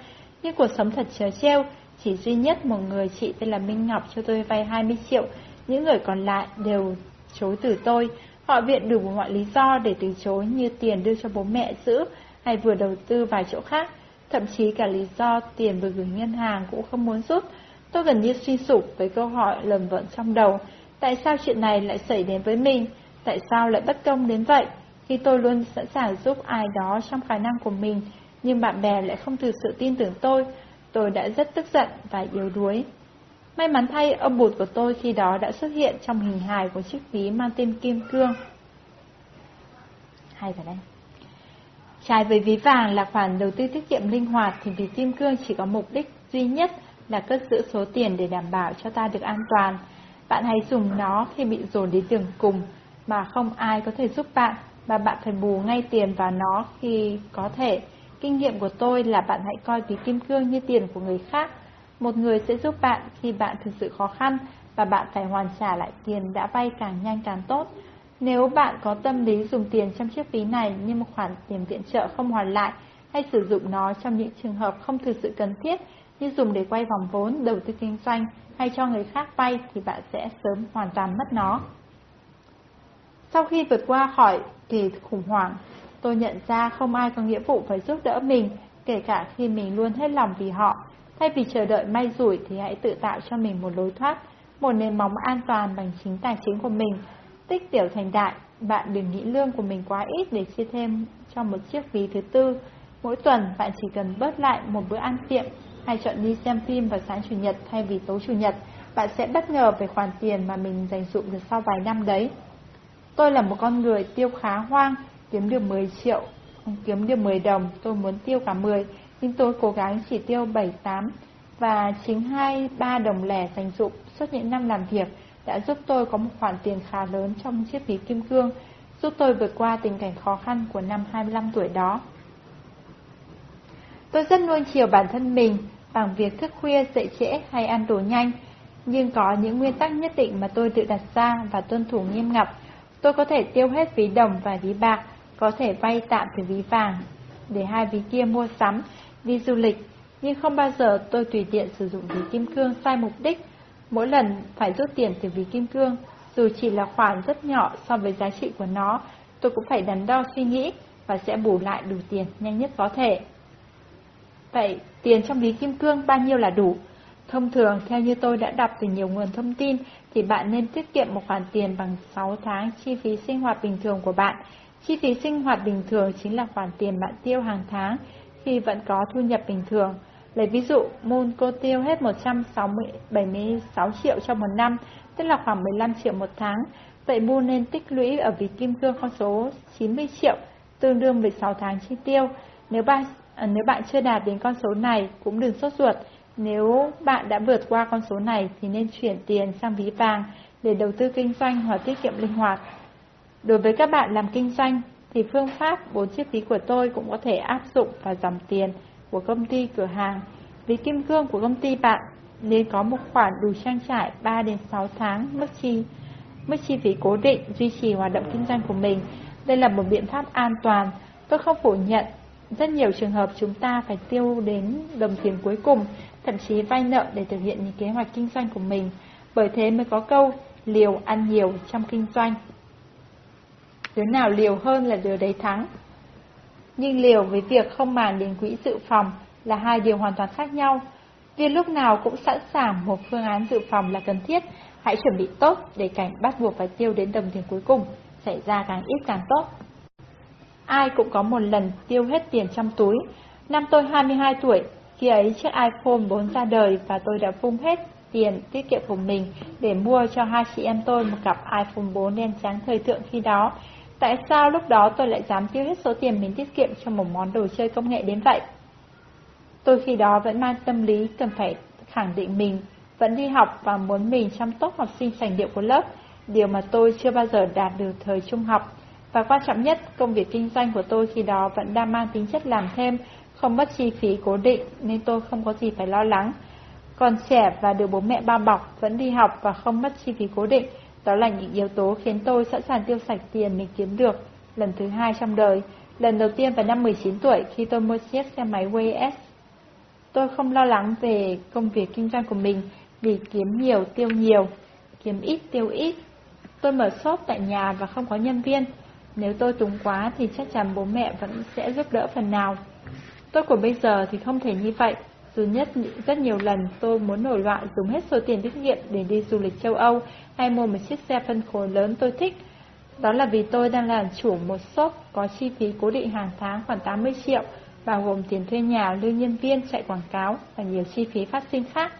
Nhưng cuộc sống thật trớ treo, chỉ duy nhất một người chị tên là Minh Ngọc cho tôi vay 20 triệu, những người còn lại đều chối từ tôi. Họ viện đủ mọi lý do để từ chối như tiền đưa cho bố mẹ giữ hay vừa đầu tư vài chỗ khác. Thậm chí cả lý do tiền vừa gửi ngân hàng cũng không muốn rút. Tôi gần như suy sụp với câu hỏi lầm vẩn trong đầu. Tại sao chuyện này lại xảy đến với mình? Tại sao lại bất công đến vậy? Khi tôi luôn sẵn sàng giúp ai đó trong khả năng của mình, nhưng bạn bè lại không thực sự tin tưởng tôi, tôi đã rất tức giận và yếu đuối. May mắn thay, ông bụt của tôi khi đó đã xuất hiện trong hình hài của chiếc ví mang tên Kim Cương. Hay cả đây. Trái với ví vàng là khoản đầu tư tiết kiệm linh hoạt thì ví Kim Cương chỉ có mục đích duy nhất là cất giữ số tiền để đảm bảo cho ta được an toàn. Bạn hãy dùng nó khi bị dồn đến đường cùng mà không ai có thể giúp bạn, mà bạn phải bù ngay tiền vào nó khi có thể. Kinh nghiệm của tôi là bạn hãy coi ví kim cương như tiền của người khác. Một người sẽ giúp bạn khi bạn thực sự khó khăn và bạn phải hoàn trả lại tiền đã vay càng nhanh càng tốt. Nếu bạn có tâm lý dùng tiền trong chiếc ví này như một khoản tiền viện trợ không hoàn lại hay sử dụng nó trong những trường hợp không thực sự cần thiết như dùng để quay vòng vốn, đầu tư kinh doanh hay cho người khác vay thì bạn sẽ sớm hoàn toàn mất nó. Sau khi vượt qua khỏi kỳ khủng hoảng, tôi nhận ra không ai có nghĩa vụ phải giúp đỡ mình, kể cả khi mình luôn hết lòng vì họ. Thay vì chờ đợi may rủi thì hãy tự tạo cho mình một lối thoát, một nền móng an toàn bằng chính tài chính của mình. Tích tiểu thành đại, bạn đừng nghĩ lương của mình quá ít để chia thêm cho một chiếc ví thứ tư. Mỗi tuần bạn chỉ cần bớt lại một bữa ăn tiệm hay chọn đi xem phim vào sáng chủ nhật thay vì tối chủ nhật. Bạn sẽ bất ngờ về khoản tiền mà mình dành dụm được sau vài năm đấy. Tôi là một con người tiêu khá hoang, kiếm được 10 triệu, kiếm được 10 đồng, tôi muốn tiêu cả 10, nhưng tôi cố gắng chỉ tiêu 7-8, và chính 2-3 đồng lẻ dành dụng suốt những năm làm việc đã giúp tôi có một khoản tiền khá lớn trong chiếc ví kim cương, giúp tôi vượt qua tình cảnh khó khăn của năm 25 tuổi đó. Tôi rất nuông chiều bản thân mình bằng việc thức khuya dậy trễ hay ăn đồ nhanh, nhưng có những nguyên tắc nhất định mà tôi tự đặt ra và tuân thủ nghiêm ngặt. Tôi có thể tiêu hết ví đồng và ví bạc, có thể vay tạm từ ví vàng để hai ví kia mua sắm, đi du lịch, nhưng không bao giờ tôi tùy tiện sử dụng ví kim cương sai mục đích. Mỗi lần phải rút tiền từ ví kim cương, Dù chỉ là khoản rất nhỏ so với giá trị của nó, tôi cũng phải đắn đo suy nghĩ và sẽ bù lại đủ tiền nhanh nhất có thể. Vậy, tiền trong ví kim cương bao nhiêu là đủ? Thông thường, theo như tôi đã đọc từ nhiều nguồn thông tin, thì bạn nên tiết kiệm một khoản tiền bằng 6 tháng chi phí sinh hoạt bình thường của bạn. Chi phí sinh hoạt bình thường chính là khoản tiền bạn tiêu hàng tháng khi vẫn có thu nhập bình thường. Lấy ví dụ, Moon cô tiêu hết 176 triệu trong một năm, tức là khoảng 15 triệu một tháng. Vậy Moon nên tích lũy ở ví kim cương con số 90 triệu, tương đương với 6 tháng chi tiêu. Nếu bạn, à, nếu bạn chưa đạt đến con số này, cũng đừng sốt ruột. Nếu bạn đã vượt qua con số này thì nên chuyển tiền sang ví vàng để đầu tư kinh doanh hoặc tiết kiệm linh hoạt. Đối với các bạn làm kinh doanh thì phương pháp bốn chiếc ví của tôi cũng có thể áp dụng và dòng tiền của công ty cửa hàng. Ví kim cương của công ty bạn nên có một khoản đủ trang trải 3 đến 6 tháng mức chi mức chi phí cố định duy trì hoạt động kinh doanh của mình. Đây là một biện pháp an toàn. Tôi không phủ nhận rất nhiều trường hợp chúng ta phải tiêu đến đồng tiền cuối cùng, thậm chí vay nợ để thực hiện những kế hoạch kinh doanh của mình. Bởi thế mới có câu liều ăn nhiều trong kinh doanh. Đứa nào liều hơn là đứa đấy thắng. Nhưng liều với việc không màng đến quỹ dự phòng là hai điều hoàn toàn khác nhau. Việc lúc nào cũng sẵn sàng một phương án dự phòng là cần thiết, hãy chuẩn bị tốt để cảnh bắt buộc phải tiêu đến đồng tiền cuối cùng, xảy ra càng ít càng tốt. Ai cũng có một lần tiêu hết tiền trong túi. Năm tôi 22 tuổi, khi ấy chiếc iPhone 4 ra đời và tôi đã vung hết tiền tiết kiệm của mình để mua cho hai chị em tôi một cặp iPhone 4 đen trắng thời thượng khi đó. Tại sao lúc đó tôi lại dám tiêu hết số tiền mình tiết kiệm cho một món đồ chơi công nghệ đến vậy? Tôi khi đó vẫn mang tâm lý cần phải khẳng định mình, vẫn đi học và muốn mình chăm tốt học sinh sành điệu của lớp, điều mà tôi chưa bao giờ đạt được thời trung học. Và quan trọng nhất, công việc kinh doanh của tôi khi đó vẫn đang mang tính chất làm thêm, không mất chi phí cố định nên tôi không có gì phải lo lắng. Còn trẻ và được bố mẹ bao bọc, vẫn đi học và không mất chi phí cố định, đó là những yếu tố khiến tôi sẵn sàng tiêu sạch tiền mình kiếm được lần thứ hai trong đời. Lần đầu tiên vào năm 19 tuổi khi tôi mua chiếc xe máy Way S. Tôi không lo lắng về công việc kinh doanh của mình vì kiếm nhiều tiêu nhiều, kiếm ít tiêu ít. Tôi mở shop tại nhà và không có nhân viên. Nếu tôi túng quá thì chắc chắn bố mẹ vẫn sẽ giúp đỡ phần nào. Tôi của bây giờ thì không thể như vậy. Dù nhất rất nhiều lần tôi muốn nổi loạn dùng hết số tiền tiết kiệm để đi du lịch châu Âu hay mua một chiếc xe phân khối lớn tôi thích. Đó là vì tôi đang làm chủ một shop có chi phí cố định hàng tháng khoảng 80 triệu, bao gồm tiền thuê nhà, lương nhân viên, chạy quảng cáo và nhiều chi phí phát sinh khác.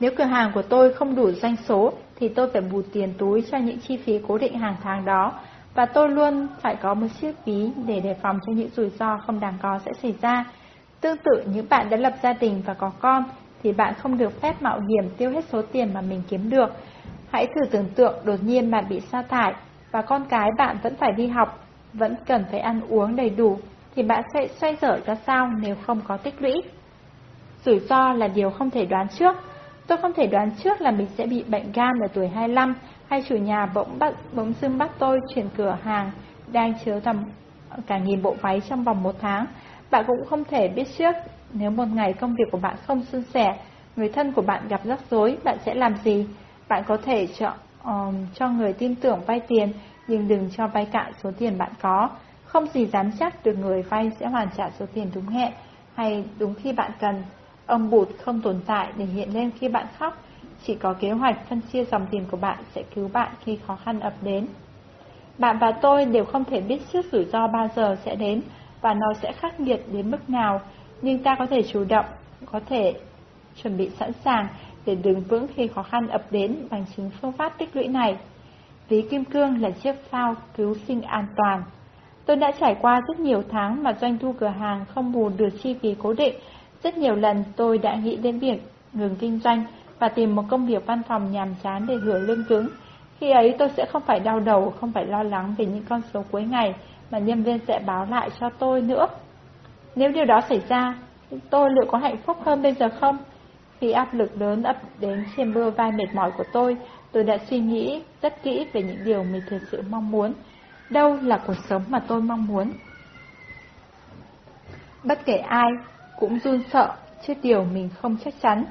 Nếu cửa hàng của tôi không đủ doanh số thì tôi phải bù tiền túi cho những chi phí cố định hàng tháng đó và tôi luôn phải có một chiếc ví để đề phòng cho những rủi ro không đáng có sẽ xảy ra. Tương tự như bạn đã lập gia đình và có con thì bạn không được phép mạo hiểm tiêu hết số tiền mà mình kiếm được. Hãy thử tưởng tượng đột nhiên bạn bị sa thải và con cái bạn vẫn phải đi học, vẫn cần phải ăn uống đầy đủ thì bạn sẽ xoay sở ra sao nếu không có tích lũy. Rủi ro là điều không thể đoán trước. Tôi không thể đoán trước là mình sẽ bị bệnh gan ở tuổi 25 hay chủ nhà bỗng bắt bỗng dưng bắt tôi chuyển cửa hàng đang chứa tầm cả nghìn bộ váy trong vòng một tháng. Bạn cũng không thể biết trước nếu một ngày công việc của bạn không suôn sẻ, người thân của bạn gặp rắc rối, bạn sẽ làm gì? Bạn có thể chọn um, cho người tin tưởng vay tiền, nhưng đừng cho vay cạn số tiền bạn có. Không gì dám chắc được người vay sẽ hoàn trả số tiền đúng hẹn hay đúng khi bạn cần. Ông bụt không tồn tại để hiện lên khi bạn khóc, chỉ có kế hoạch phân chia dòng tiền của bạn sẽ cứu bạn khi khó khăn ập đến. Bạn và tôi đều không thể biết trước rủi ro bao giờ sẽ đến và nó sẽ khắc nghiệt đến mức nào, nhưng ta có thể chủ động, có thể chuẩn bị sẵn sàng để đứng vững khi khó khăn ập đến bằng chính phương pháp tích lũy này. Ví kim cương là chiếc phao cứu sinh an toàn. Tôi đã trải qua rất nhiều tháng mà doanh thu cửa hàng không bù được chi phí cố định. Rất nhiều lần tôi đã nghĩ đến việc ngừng kinh doanh và tìm một công việc văn phòng nhàm chán để hưởng lương cứng. Khi ấy tôi sẽ không phải đau đầu, không phải lo lắng về những con số cuối ngày mà nhân viên sẽ báo lại cho tôi nữa. Nếu điều đó xảy ra, tôi liệu có hạnh phúc hơn bây giờ không? Khi áp lực lớn ập đến trên bờ vai mệt mỏi của tôi, tôi đã suy nghĩ rất kỹ về những điều mình thực sự mong muốn. Đâu là cuộc sống mà tôi mong muốn? Bất kể ai cũng run sợ trước điều mình không chắc chắn.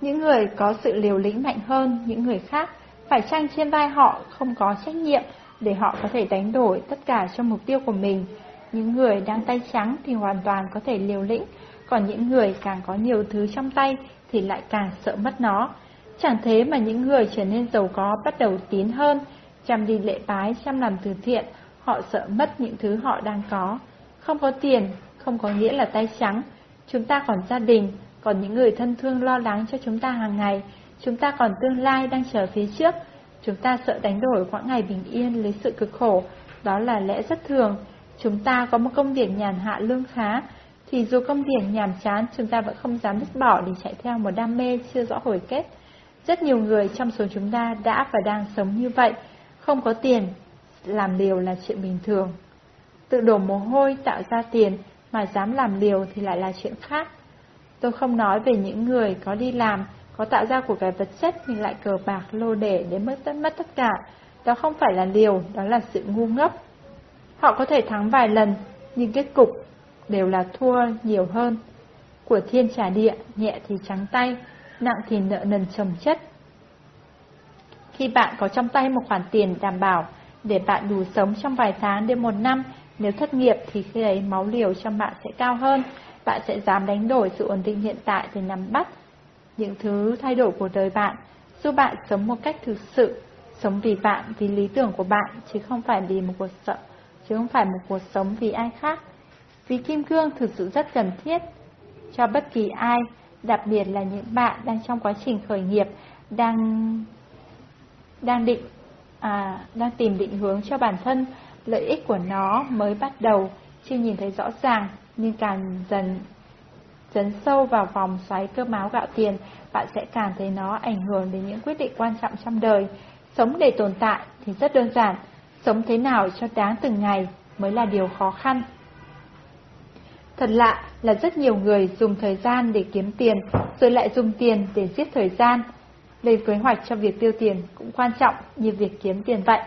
Những người có sự liều lĩnh mạnh hơn những người khác Phải chăng trên vai họ không có trách nhiệm để họ có thể đánh đổi tất cả cho mục tiêu của mình. Những người đang tay trắng thì hoàn toàn có thể liều lĩnh, còn những người càng có nhiều thứ trong tay thì lại càng sợ mất nó. Chẳng thế mà những người trở nên giàu có bắt đầu tín hơn, chăm đi lễ bái, chăm làm từ thiện, họ sợ mất những thứ họ đang có. Không có tiền, không có nghĩa là tay trắng. Chúng ta còn gia đình, còn những người thân thương lo lắng cho chúng ta hàng ngày. Chúng ta còn tương lai đang chờ phía trước. Chúng ta sợ đánh đổi quãng ngày bình yên lấy sự cực khổ. Đó là lẽ rất thường. Chúng ta có một công việc nhàn hạ lương khá, thì dù công việc nhàm chán, chúng ta vẫn không dám dứt bỏ để chạy theo một đam mê chưa rõ hồi kết. Rất nhiều người trong số chúng ta đã và đang sống như vậy, không có tiền, làm liều là chuyện bình thường. Tự đổ mồ hôi tạo ra tiền mà dám làm liều thì lại là chuyện khác. Tôi không nói về những người có đi làm, có tạo ra của cái vật chất nhưng lại cờ bạc lô đề để mất tất mất tất cả. Đó không phải là liều, đó là sự ngu ngốc. Họ có thể thắng vài lần, nhưng kết cục đều là thua nhiều hơn. Của thiên trả địa, nhẹ thì trắng tay, nặng thì nợ nần chồng chất. Khi bạn có trong tay một khoản tiền đảm bảo để bạn đủ sống trong vài tháng đến một năm, nếu thất nghiệp thì khi ấy máu liều trong bạn sẽ cao hơn, bạn sẽ dám đánh đổi sự ổn định hiện tại để nắm bắt những thứ thay đổi của đời bạn, giúp bạn sống một cách thực sự, sống vì bạn, vì lý tưởng của bạn, chứ không phải vì một cuộc sợ, chứ không phải một cuộc sống vì ai khác. Vì kim cương thực sự rất cần thiết cho bất kỳ ai, đặc biệt là những bạn đang trong quá trình khởi nghiệp, đang đang định à, đang tìm định hướng cho bản thân, lợi ích của nó mới bắt đầu chưa nhìn thấy rõ ràng, nhưng càng dần dấn sâu vào vòng xoáy cơm áo gạo tiền, bạn sẽ cảm thấy nó ảnh hưởng đến những quyết định quan trọng trong đời. Sống để tồn tại thì rất đơn giản, sống thế nào cho đáng từng ngày mới là điều khó khăn. Thật lạ là rất nhiều người dùng thời gian để kiếm tiền, rồi lại dùng tiền để giết thời gian. Lên kế hoạch cho việc tiêu tiền cũng quan trọng như việc kiếm tiền vậy.